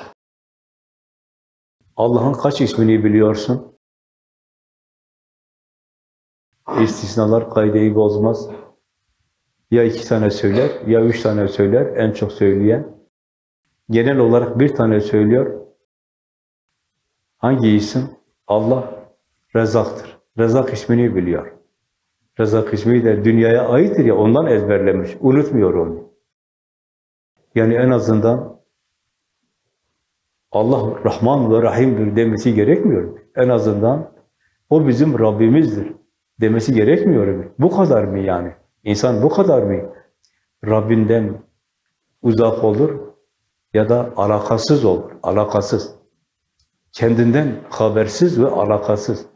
S1: Allah'ın kaç ismini biliyorsun? İstisnalar kaideyi bozmaz. Ya iki tane söyler, ya üç tane söyler, en çok söyleyen. Genel olarak bir tane söylüyor, Hangi isim? Allah Rezaktır. Rezak ismini biliyor. Rezak ismi de dünyaya aittir ya ondan ezberlemiş. Unutmuyor onu. Yani en azından Allah Rahman ve Rahim'dir demesi gerekmiyor mu? En azından o bizim Rabbimizdir demesi gerekmiyor mu? Bu kadar mı yani? İnsan bu kadar mı? Rabbinden uzak olur ya da alakasız olur. Alakasız kendinden habersiz ve alakasız.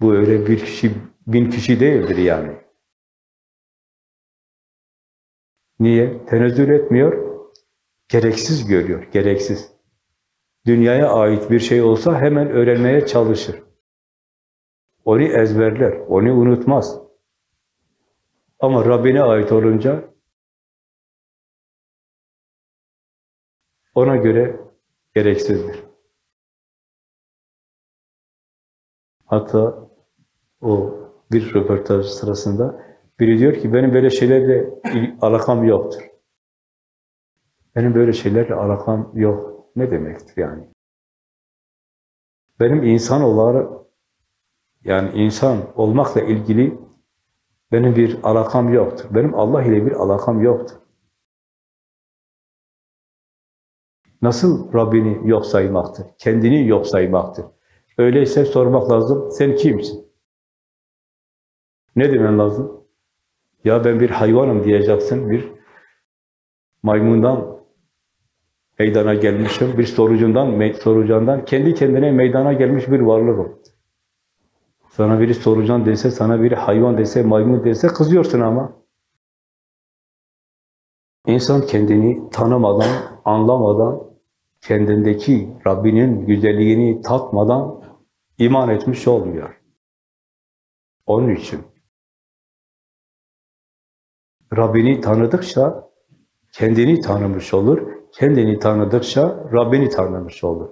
S1: Bu öyle bir kişi, bin kişi değildir yani. Niye? Tenezzül etmiyor, gereksiz görüyor, gereksiz. Dünyaya ait bir şey olsa hemen öğrenmeye çalışır. Onu ezberler, onu unutmaz. Ama Rabbine ait olunca ona göre gereksizdir. Hatta o bir röportaj sırasında biri diyor ki benim böyle şeylerle alakam yoktur. Benim böyle şeylerle alakam yok. Ne demektir yani? Benim insan olarak yani insan olmakla ilgili benim bir alakam yoktur. Benim Allah ile bir alakam yoktur. Nasıl Rabbini yok saymaktır? Kendini yok saymaktır. Öyleyse sormak lazım, sen kimsin? Ne demen lazım? Ya ben bir hayvanım diyeceksin, bir maymundan meydana gelmişim, bir sorucundan, sorucandan, kendi kendine meydana gelmiş bir varlığım. Sana biri sorucan dese, sana biri hayvan dese, maymun dese kızıyorsun ama. İnsan kendini tanımadan, anlamadan, kendindeki Rabbinin güzelliğini tatmadan iman etmiş olmuyor. Onun için Rabbini tanıdıkça kendini tanımış olur. Kendini tanıdıkça Rabbini tanımış olur.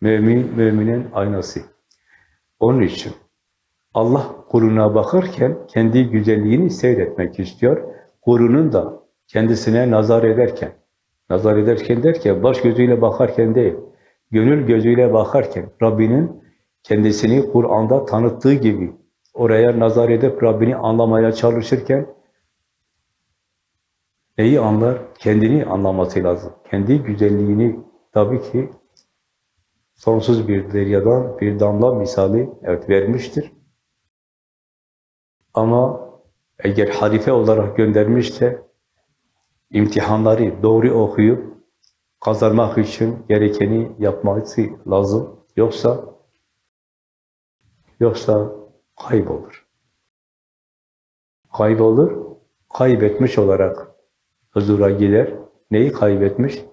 S1: Mümin, müminin aynası. Onun için Allah kuluna bakarken kendi güzelliğini seyretmek istiyor. Kulunun da kendisine nazar ederken, nazar ederken derken baş gözüyle bakarken değil, gönül gözüyle bakarken Rabbinin kendisini Kur'an'da tanıttığı gibi oraya nazar edip Rabbini anlamaya çalışırken neyi anlar? Kendini anlaması lazım. Kendi güzelliğini tabii ki sonsuz bir deryadan bir damla misali evet vermiştir. Ama eğer harife olarak göndermişse imtihanları doğru okuyup kazanmak için gerekeni yapması lazım. Yoksa yoksa kaybolur. Kaybolur, kaybetmiş olarak huzura gider. Neyi kaybetmiş?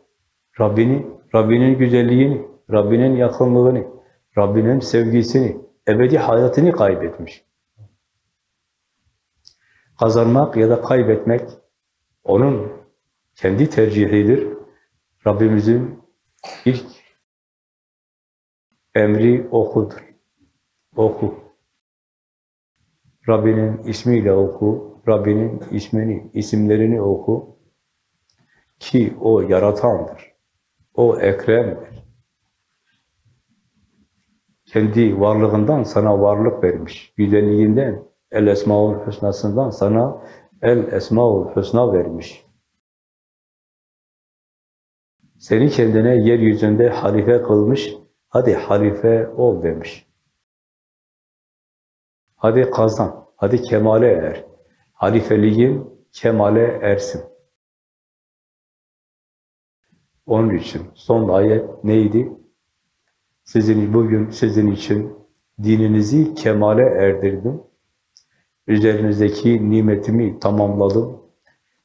S1: Rabbini, Rabbinin güzelliğini, Rabbinin yakınlığını, Rabbinin sevgisini, ebedi hayatını kaybetmiş. Kazanmak ya da kaybetmek onun kendi tercihidir. Rabbimizin ilk emri okudur. Oku. Rabbinin ismiyle oku. Rabbinin ismini, isimlerini oku. Ki o yaratandır. O ekremdir. Kendi varlığından sana varlık vermiş. Güzelliğinden, El Esmaül Hüsna'sından sana El Esmaül Hüsna vermiş. Seni kendine yeryüzünde halife kılmış, hadi halife ol demiş. Hadi kazan, hadi kemale er. Halifeliğin kemale ersin. Onun için son ayet neydi? Sizin bugün sizin için dininizi kemale erdirdim. Üzerinizdeki nimetimi tamamladım.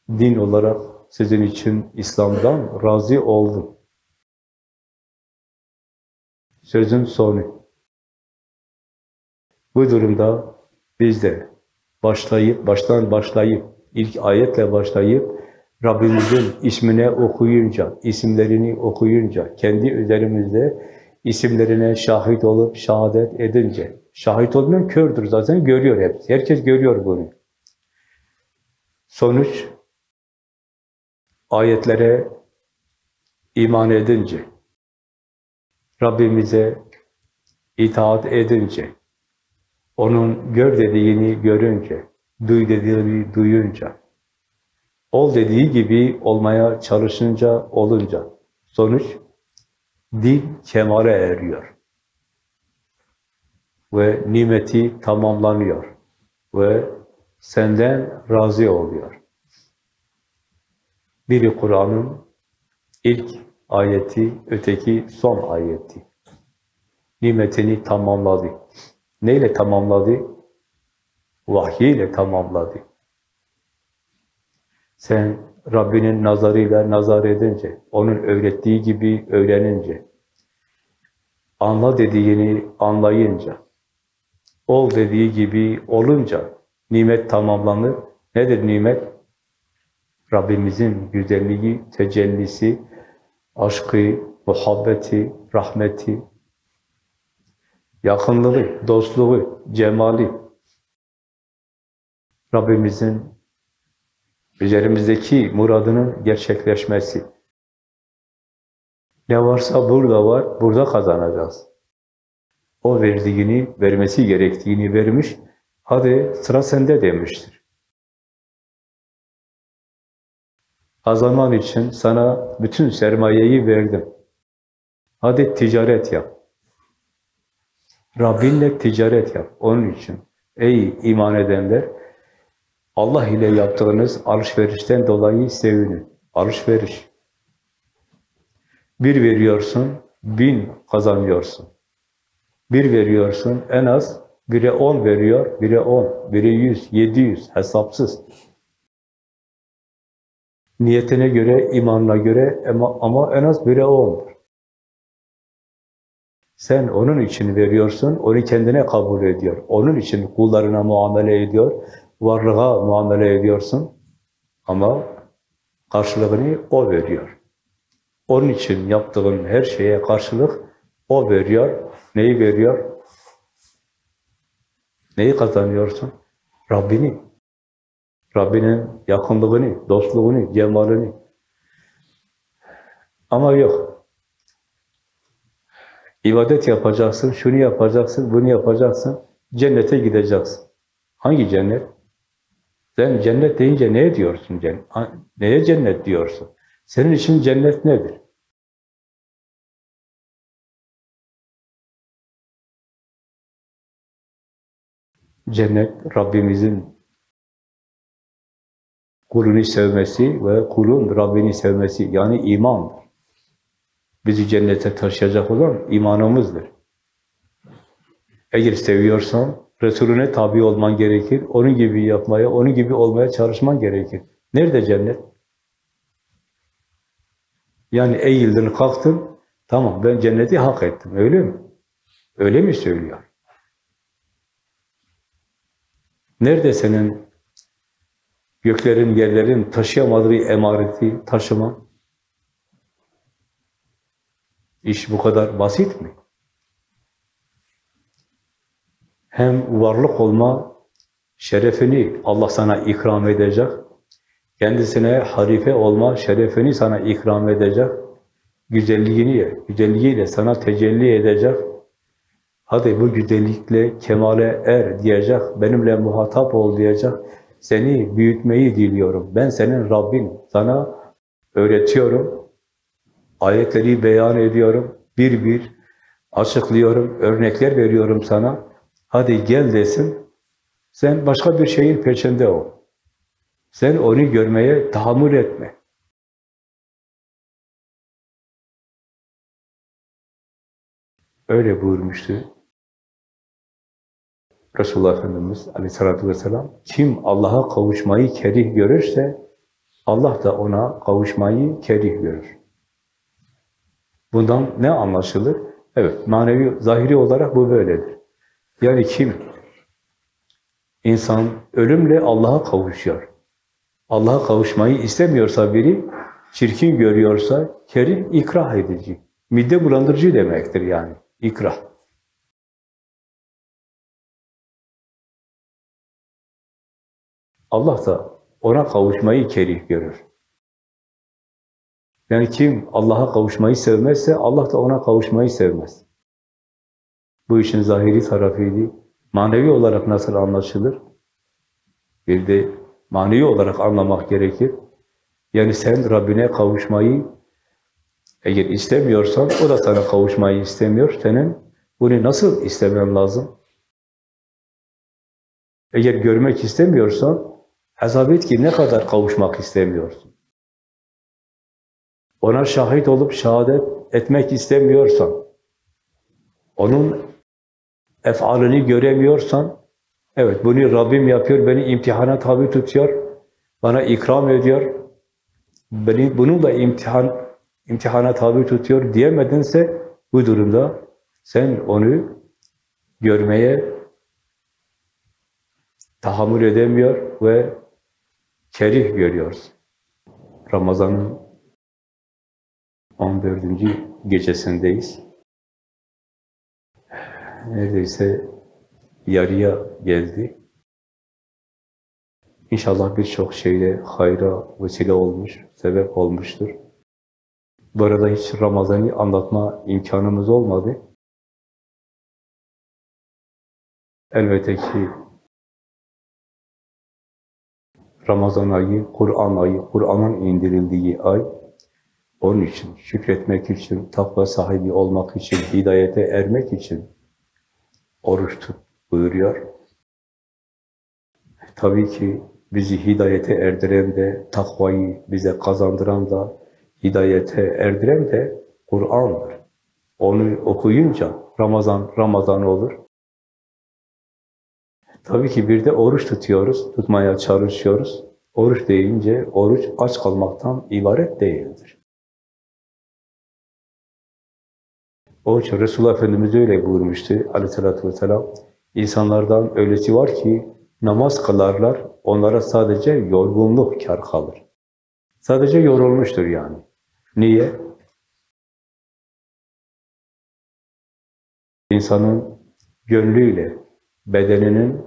S1: Din olarak sizin için İslam'dan razı oldum. Sözün sonu. Bu durumda biz de başlayıp, baştan başlayıp, ilk ayetle başlayıp, Rabbimizin ismine okuyunca, isimlerini okuyunca, kendi üzerimizde isimlerine şahit olup, şehadet edince, şahit olmayan kördür zaten, görüyor hepsi. Herkes görüyor bunu. Sonuç, ayetlere iman edince, Rabbimize itaat edince, onun gör dediğini görünce, duy dediğini duyunca, ol dediği gibi olmaya çalışınca, olunca, sonuç, din kemale eriyor. Ve nimeti tamamlanıyor. Ve senden razı oluyor. Biri Kur'an'ın ilk ayeti, öteki son ayeti. Nimetini tamamladı. Neyle tamamladı? Vahyiyle tamamladı. Sen Rabbinin nazarıyla nazar edince, onun öğrettiği gibi öğrenince, anla dediğini anlayınca, ol dediği gibi olunca nimet tamamlanır. Nedir nimet? Rabbimizin güzelliği, tecellisi, aşkı, muhabbeti, rahmeti, yakınlığı, dostluğu, cemali, Rabbimizin üzerimizdeki muradının gerçekleşmesi. Ne varsa burada var, burada kazanacağız. O verdiğini, vermesi gerektiğini vermiş, hadi sıra sende demiştir. Kazanman için sana bütün sermayeyi verdim. Hadi ticaret yap. Rabbinle ticaret yap. Onun için ey iman edenler Allah ile yaptığınız alışverişten dolayı sevinin. Alışveriş. Bir veriyorsun, bin kazanıyorsun. Bir veriyorsun, en az bire on veriyor, bire on, bire yüz, yedi yüz, hesapsız. Niyetine göre, imanına göre ama, ama en az bire ondur. Sen onun için veriyorsun, onu kendine kabul ediyor. Onun için kullarına muamele ediyor, varlığa muamele ediyorsun. Ama karşılığını o veriyor. Onun için yaptığın her şeye karşılık o veriyor. Neyi veriyor? Neyi kazanıyorsun? Rabbini. Rabbinin yakınlığını, dostluğunu, cemalini. Ama yok. İbadet yapacaksın, şunu yapacaksın, bunu yapacaksın. Cennete gideceksin. Hangi cennet? Sen cennet deyince ne diyorsun? Neye cennet diyorsun? Senin için cennet nedir? Cennet Rabbimizin kulunu sevmesi ve kulun Rabbini sevmesi yani imandır. Bizi cennete taşıyacak olan imanımızdır. Eğer seviyorsan Resulüne tabi olman gerekir. Onun gibi yapmaya, onun gibi olmaya çalışman gerekir. Nerede cennet? Yani eğildin, kalktın, tamam ben cenneti hak ettim, öyle mi? Öyle mi söylüyor? Nerede senin göklerin, yerlerin taşıyamadığı emareti taşıma? İş bu kadar basit mi? Hem varlık olma şerefini Allah sana ikram edecek, kendisine harife olma şerefini sana ikram edecek, güzelliğini, güzelliğiyle sana tecelli edecek, hadi bu güzellikle kemale er diyecek, benimle muhatap ol diyecek, seni büyütmeyi diliyorum, ben senin Rabbin, sana öğretiyorum, ayetleri beyan ediyorum, bir bir açıklıyorum, örnekler veriyorum sana, hadi gel desin, sen başka bir şeyin peşinde ol. Sen onu görmeye tahammül etme. Öyle buyurmuştu. Resulullah Efendimiz aleyhissalatü vesselam, kim Allah'a kavuşmayı kerih görürse, Allah da ona kavuşmayı kerih görür. Bundan ne anlaşılır? Evet, manevi, zahiri olarak bu böyledir. Yani kim? İnsan ölümle Allah'a kavuşuyor. Allah'a kavuşmayı istemiyorsa biri, çirkin görüyorsa kerih ikrah edici. Midde bulandırıcı demektir yani, ikrah. Allah da ona kavuşmayı kerih görür. Yani kim Allah'a kavuşmayı sevmezse Allah da ona kavuşmayı sevmez. Bu işin zahiri tarafıydı. Manevi olarak nasıl anlaşılır? Bir de manevi olarak anlamak gerekir. Yani sen Rabbine kavuşmayı eğer istemiyorsan, o da sana kavuşmayı istemiyor. Senin bunu nasıl istemen lazım? Eğer görmek istemiyorsan, hesap et ki ne kadar kavuşmak istemiyorsun. Ona şahit olup şehadet etmek istemiyorsan, onun efalini göremiyorsan, evet bunu Rabbim yapıyor, beni imtihana tabi tutuyor, bana ikram ediyor, beni bununla imtihan imtihana tabi tutuyor diyemedinse bu durumda sen onu görmeye tahammül edemiyor ve kerih görüyorsun. Ramazan'ın 14. gecesindeyiz. Neredeyse yarıya geldi. İnşallah birçok şeyle hayra vesile olmuş, sebep olmuştur. Bu arada hiç Ramazan'ı anlatma imkanımız olmadı. Elbette ki Ramazan ayı, Kur'an ayı, Kur'an'ın indirildiği ay, onun için, şükretmek için, takva sahibi olmak için, hidayete ermek için oruç tut buyuruyor. Tabii ki bizi hidayete erdiren de, takvayı bize kazandıran da, hidayete erdiren de Kur'an'dır. Onu okuyunca Ramazan, Ramazan olur. Tabii ki bir de oruç tutuyoruz, tutmaya çalışıyoruz. Oruç deyince oruç aç kalmaktan ibaret değildir. Onun için Resulullah Efendimiz öyle buyurmuştu aleyhissalatü vesselam. İnsanlardan öylesi var ki namaz kılarlar, onlara sadece yorgunluk kar kalır. Sadece yorulmuştur yani. Niye? İnsanın gönlüyle bedeninin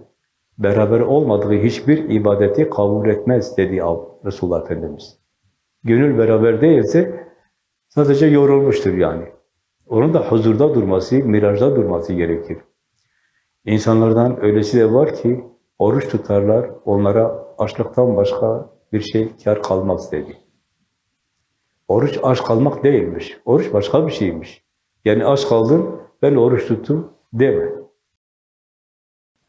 S1: beraber olmadığı hiçbir ibadeti kabul etmez dedi Resulullah Efendimiz. Gönül beraber değilse sadece yorulmuştur yani. Onun da huzurda durması, mirajda durması gerekir. İnsanlardan öylesi de var ki oruç tutarlar, onlara açlıktan başka bir şey kar kalmaz dedi. Oruç aç kalmak değilmiş. Oruç başka bir şeymiş. Yani aç kaldın, ben oruç tuttum deme.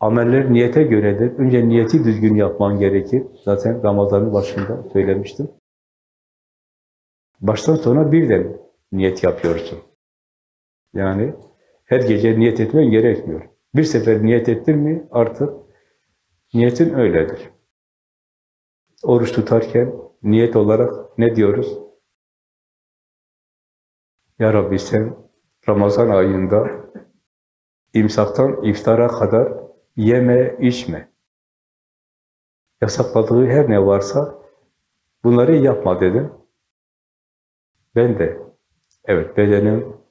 S1: Ameller niyete göredir. Önce niyeti düzgün yapman gerekir. Zaten Ramazan'ın başında söylemiştim. Baştan sona birden niyet yapıyorsun. Yani her gece niyet etmen gerekmiyor. Bir sefer niyet ettin mi artık niyetin öyledir. Oruç tutarken niyet olarak ne diyoruz? Ya Rabbi sen Ramazan ayında imsaktan iftara kadar yeme, içme. Yasakladığı her ne varsa bunları yapma dedim. Ben de evet bedenim,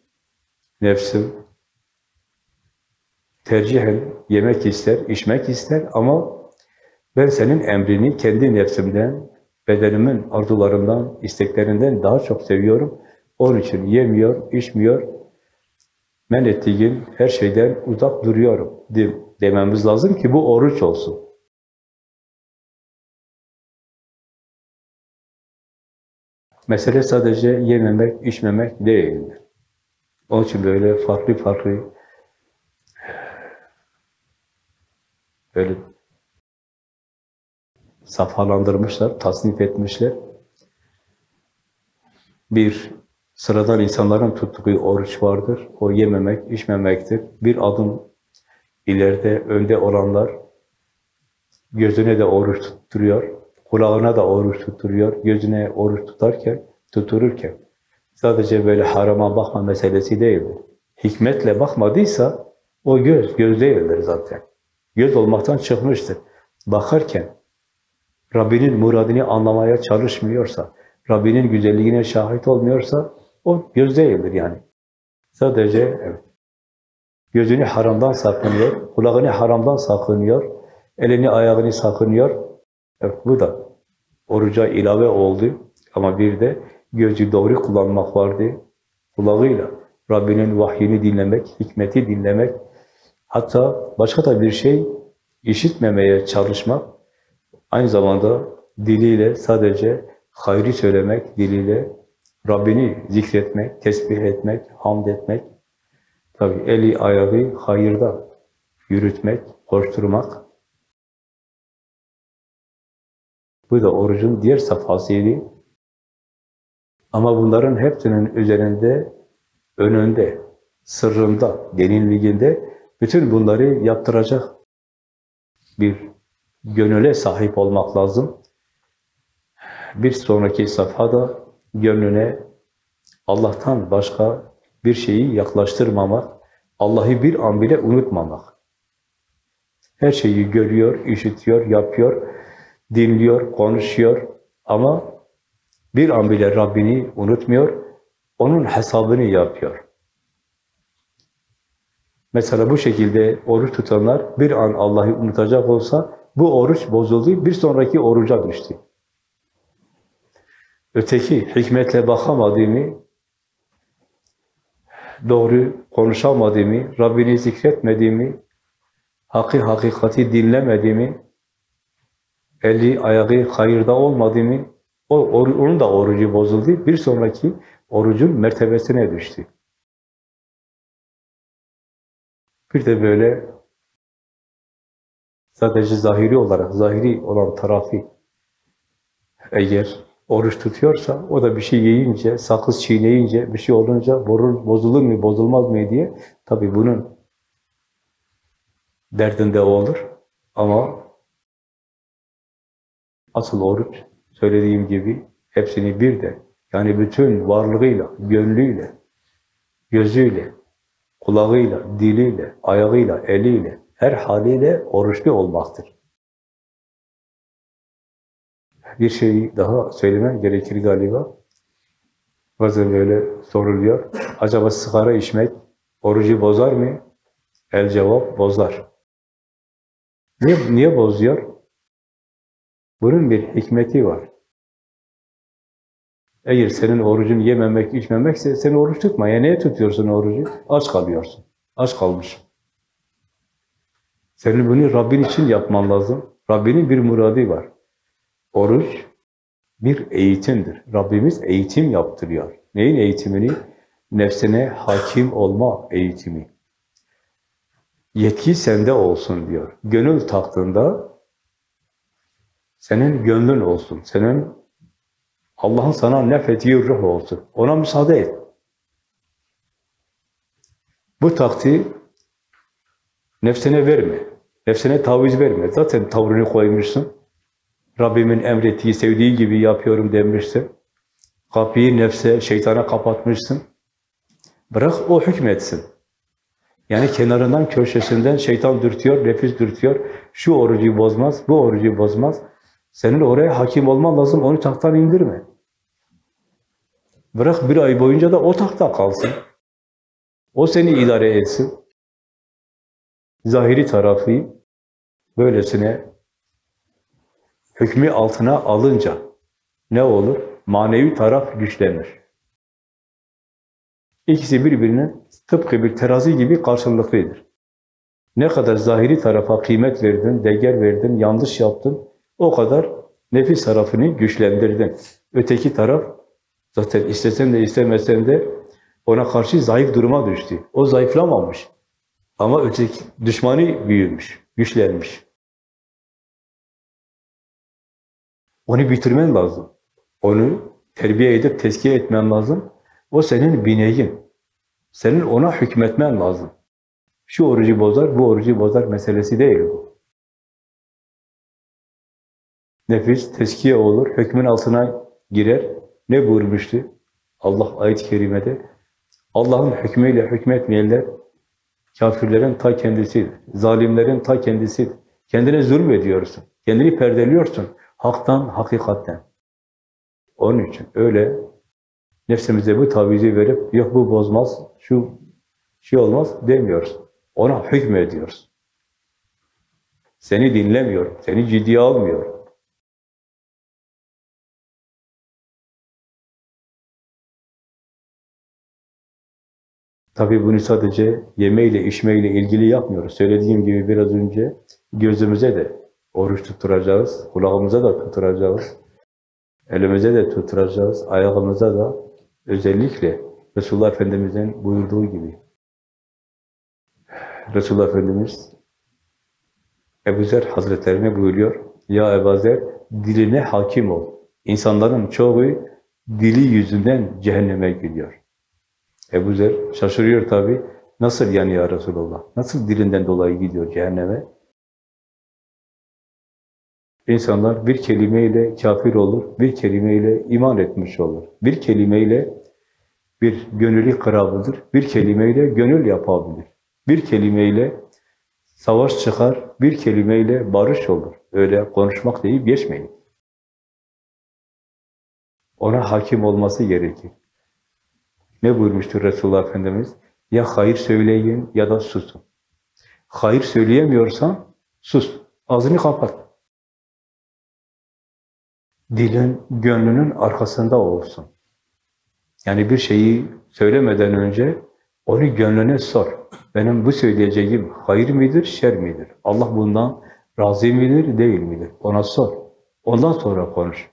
S1: nefsim tercihen yemek ister, içmek ister ama ben senin emrini kendi nefsimden, bedenimin arzularından, isteklerinden daha çok seviyorum. Onun için yemiyor, içmiyor, men ettiğin her şeyden uzak duruyorum dememiz lazım ki bu oruç olsun. Mesele sadece yememek, içmemek değildir. Onun için böyle farklı farklı böyle safhalandırmışlar, tasnif etmişler. Bir sıradan insanların tuttuğu oruç vardır. O yememek, içmemektir. Bir adım ileride, önde olanlar gözüne de oruç tutturuyor, kulağına da oruç tutturuyor, gözüne oruç tutarken, tuttururken sadece böyle harama bakma meselesi değildir. Hikmetle bakmadıysa o göz, göz değildir zaten. Göz olmaktan çıkmıştır. Bakarken Rabbinin muradını anlamaya çalışmıyorsa, Rabbinin güzelliğine şahit olmuyorsa o göz değildir yani. Sadece evet, gözünü haramdan sakınıyor, kulağını haramdan sakınıyor, elini ayağını sakınıyor. Evet, bu da oruca ilave oldu. Ama bir de gözü doğru kullanmak vardı. Kulağıyla Rabbinin vahyini dinlemek, hikmeti dinlemek, hatta başka da bir şey işitmemeye çalışmak, aynı zamanda diliyle sadece hayri söylemek, diliyle Rabbini zikretmek, tesbih etmek, hamd etmek, tabi eli ayağı hayırda yürütmek, koşturmak. Bu da orucun diğer safhasıydı. Ama bunların hepsinin üzerinde, önünde, sırrında, derinliğinde bütün bunları yaptıracak bir gönüle sahip olmak lazım. Bir sonraki safhada gönlüne Allah'tan başka bir şeyi yaklaştırmamak, Allah'ı bir an bile unutmamak. Her şeyi görüyor, işitiyor, yapıyor, dinliyor, konuşuyor ama bir an bile Rabbini unutmuyor, onun hesabını yapıyor. Mesela bu şekilde oruç tutanlar bir an Allah'ı unutacak olsa bu oruç bozuldu, bir sonraki oruca düştü. Öteki hikmetle bakamadığını, doğru konuşamadığımı, Rabbini zikretmediğimi, hakkı hakikati dinlemediğimi, eli ayağı hayırda olmadığımı, o, onun da orucu bozuldu. Bir sonraki orucun mertebesine düştü. Bir de böyle sadece zahiri olarak, zahiri olan tarafı eğer oruç tutuyorsa, o da bir şey yiyince, sakız çiğneyince, bir şey olunca bozulur mu, bozulmaz mı diye, tabi bunun derdinde olur. Ama asıl oruç, söylediğim gibi, hepsini bir de, yani bütün varlığıyla, gönlüyle, gözüyle, kulağıyla, diliyle, ayağıyla, eliyle, her haliyle oruçlu olmaktır. Bir şey daha söylemem gerekir galiba. Bazen böyle soruluyor. Acaba sigara içmek orucu bozar mı? El cevap bozar. Niye, niye bozuyor? Bunun bir hikmeti var. Eğer senin orucun yememek, içmemekse sen oruç tutma. Ya niye tutuyorsun orucu? Aç kalıyorsun. Aç kalmış. Senin bunu Rabbin için yapman lazım. Rabbinin bir muradı var. Oruç bir eğitimdir. Rabbimiz eğitim yaptırıyor. Neyin eğitimini? Nefsine hakim olma eğitimi. Yetki sende olsun diyor. Gönül taktığında senin gönlün olsun. Senin Allah'ın sana nefettiği ruh olsun. Ona müsaade et. Bu taktiği nefsine verme. Nefsine taviz verme. Zaten tavrını koymuşsun. Rabbimin emrettiği, sevdiği gibi yapıyorum demişsin. Kapıyı nefse, şeytana kapatmışsın. Bırak o hükmetsin. Yani kenarından, köşesinden şeytan dürtüyor, nefis dürtüyor. Şu orucu bozmaz, bu orucu bozmaz. Senin oraya hakim olman lazım, onu tahttan indirme. Bırak bir ay boyunca da o tahta kalsın. O seni idare etsin. Zahiri tarafı böylesine hükmü altına alınca ne olur? Manevi taraf güçlenir. İkisi birbirinin tıpkı bir terazi gibi karşılıklıdır. Ne kadar zahiri tarafa kıymet verdin, değer verdin, yanlış yaptın, o kadar nefis tarafını güçlendirdin. Öteki taraf zaten istesen de istemesen de ona karşı zayıf duruma düştü. O zayıflamamış. Ama öteki düşmanı büyümüş, güçlenmiş. Onu bitirmen lazım. Onu terbiye edip tezkiye etmen lazım. O senin bineğin. Senin ona hükmetmen lazım. Şu orucu bozar, bu orucu bozar meselesi değil bu. Nefis teskiye olur, hükmün altına girer. Ne buyurmuştu? Allah ayet-i kerimede. Allah'ın hükmüyle hükmetmeyenler kafirlerin ta kendisidir. Zalimlerin ta kendisidir. Kendine zulmediyorsun. Kendini perdeliyorsun. Haktan, hakikatten. Onun için öyle nefsimize bu tavizi verip yok bu bozmaz, şu şey olmaz demiyoruz. Ona hükmediyoruz. Seni dinlemiyor, seni ciddiye almıyor. Tabii bunu sadece yemeyle, içmeyle ilgili yapmıyoruz. Söylediğim gibi biraz önce gözümüze de oruç tutturacağız, kulağımıza da tutturacağız, elimize de tutturacağız, ayağımıza da özellikle Resulullah Efendimiz'in buyurduğu gibi. Resulullah Efendimiz Ebu Zer Hazretlerine buyuruyor, Ya Ebu Zer, diline hakim ol. İnsanların çoğu dili yüzünden cehenneme gidiyor. Ebu Zer şaşırıyor tabi. Nasıl yani ya Resulullah? Nasıl dilinden dolayı gidiyor cehenneme? İnsanlar bir kelimeyle kafir olur, bir kelimeyle iman etmiş olur. Bir kelimeyle bir gönüllü kırabilir, bir kelimeyle gönül yapabilir. Bir kelimeyle savaş çıkar, bir kelimeyle barış olur. Öyle konuşmak deyip geçmeyin. Ona hakim olması gerekir. Ne buyurmuştur Resulullah Efendimiz? Ya hayır söyleyin ya da susun. Hayır söyleyemiyorsan sus. Ağzını kapat. Dilin gönlünün arkasında olsun. Yani bir şeyi söylemeden önce onu gönlüne sor. Benim bu söyleyeceğim hayır midir, şer midir? Allah bundan razı midir, değil midir? Ona sor. Ondan sonra konuş.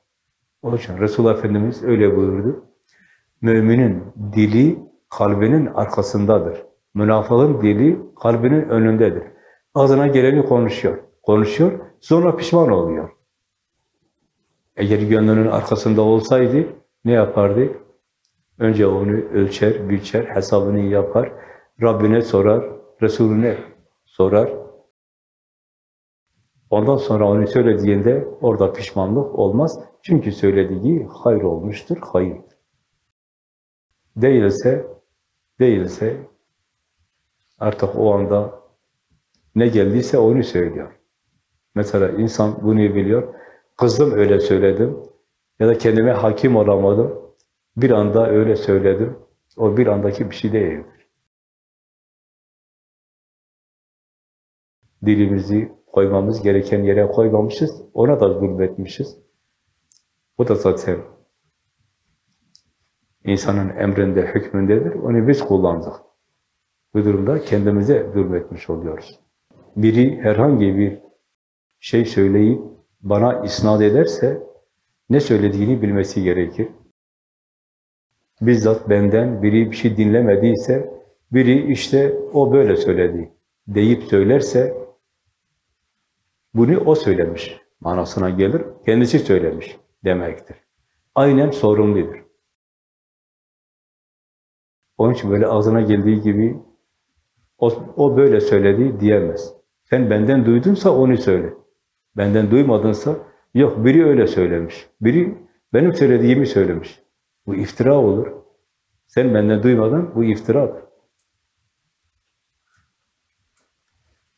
S1: O için Resulullah Efendimiz öyle buyurdu. Müminin dili kalbinin arkasındadır. Münafığın dili kalbinin önündedir. Ağzına geleni konuşuyor. Konuşuyor, sonra pişman oluyor. Eğer gönlünün arkasında olsaydı ne yapardı? Önce onu ölçer, biçer, hesabını yapar, Rabbine sorar, Resulüne sorar. Ondan sonra onu söylediğinde orada pişmanlık olmaz. Çünkü söylediği hayır olmuştur, hayırdır. Değilse, değilse Artık o anda ne geldiyse onu söylüyor. Mesela insan bunu biliyor. Kızdım öyle söyledim. Ya da kendime hakim olamadım. Bir anda öyle söyledim. O bir andaki bir şey değil. Dilimizi koymamız gereken yere koymamışız. Ona da zulmetmişiz. Bu da zaten insanın emrinde, hükmündedir. Onu biz kullandık. Bu durumda kendimize zulmetmiş oluyoruz. Biri herhangi bir şey söyleyip bana isnat ederse ne söylediğini bilmesi gerekir. Bizzat benden biri bir şey dinlemediyse, biri işte o böyle söyledi deyip söylerse bunu o söylemiş manasına gelir. Kendisi söylemiş demektir. Aynen sorumludur. Onun için böyle ağzına geldiği gibi o, o böyle söyledi diyemez. Sen benden duydunsa onu söyle. Benden duymadınsa yok biri öyle söylemiş. Biri benim söylediğimi söylemiş. Bu iftira olur. Sen benden duymadın bu iftiradır.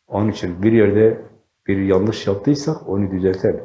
S1: Onun için bir yerde bir yanlış yaptıysak onu düzeltelim.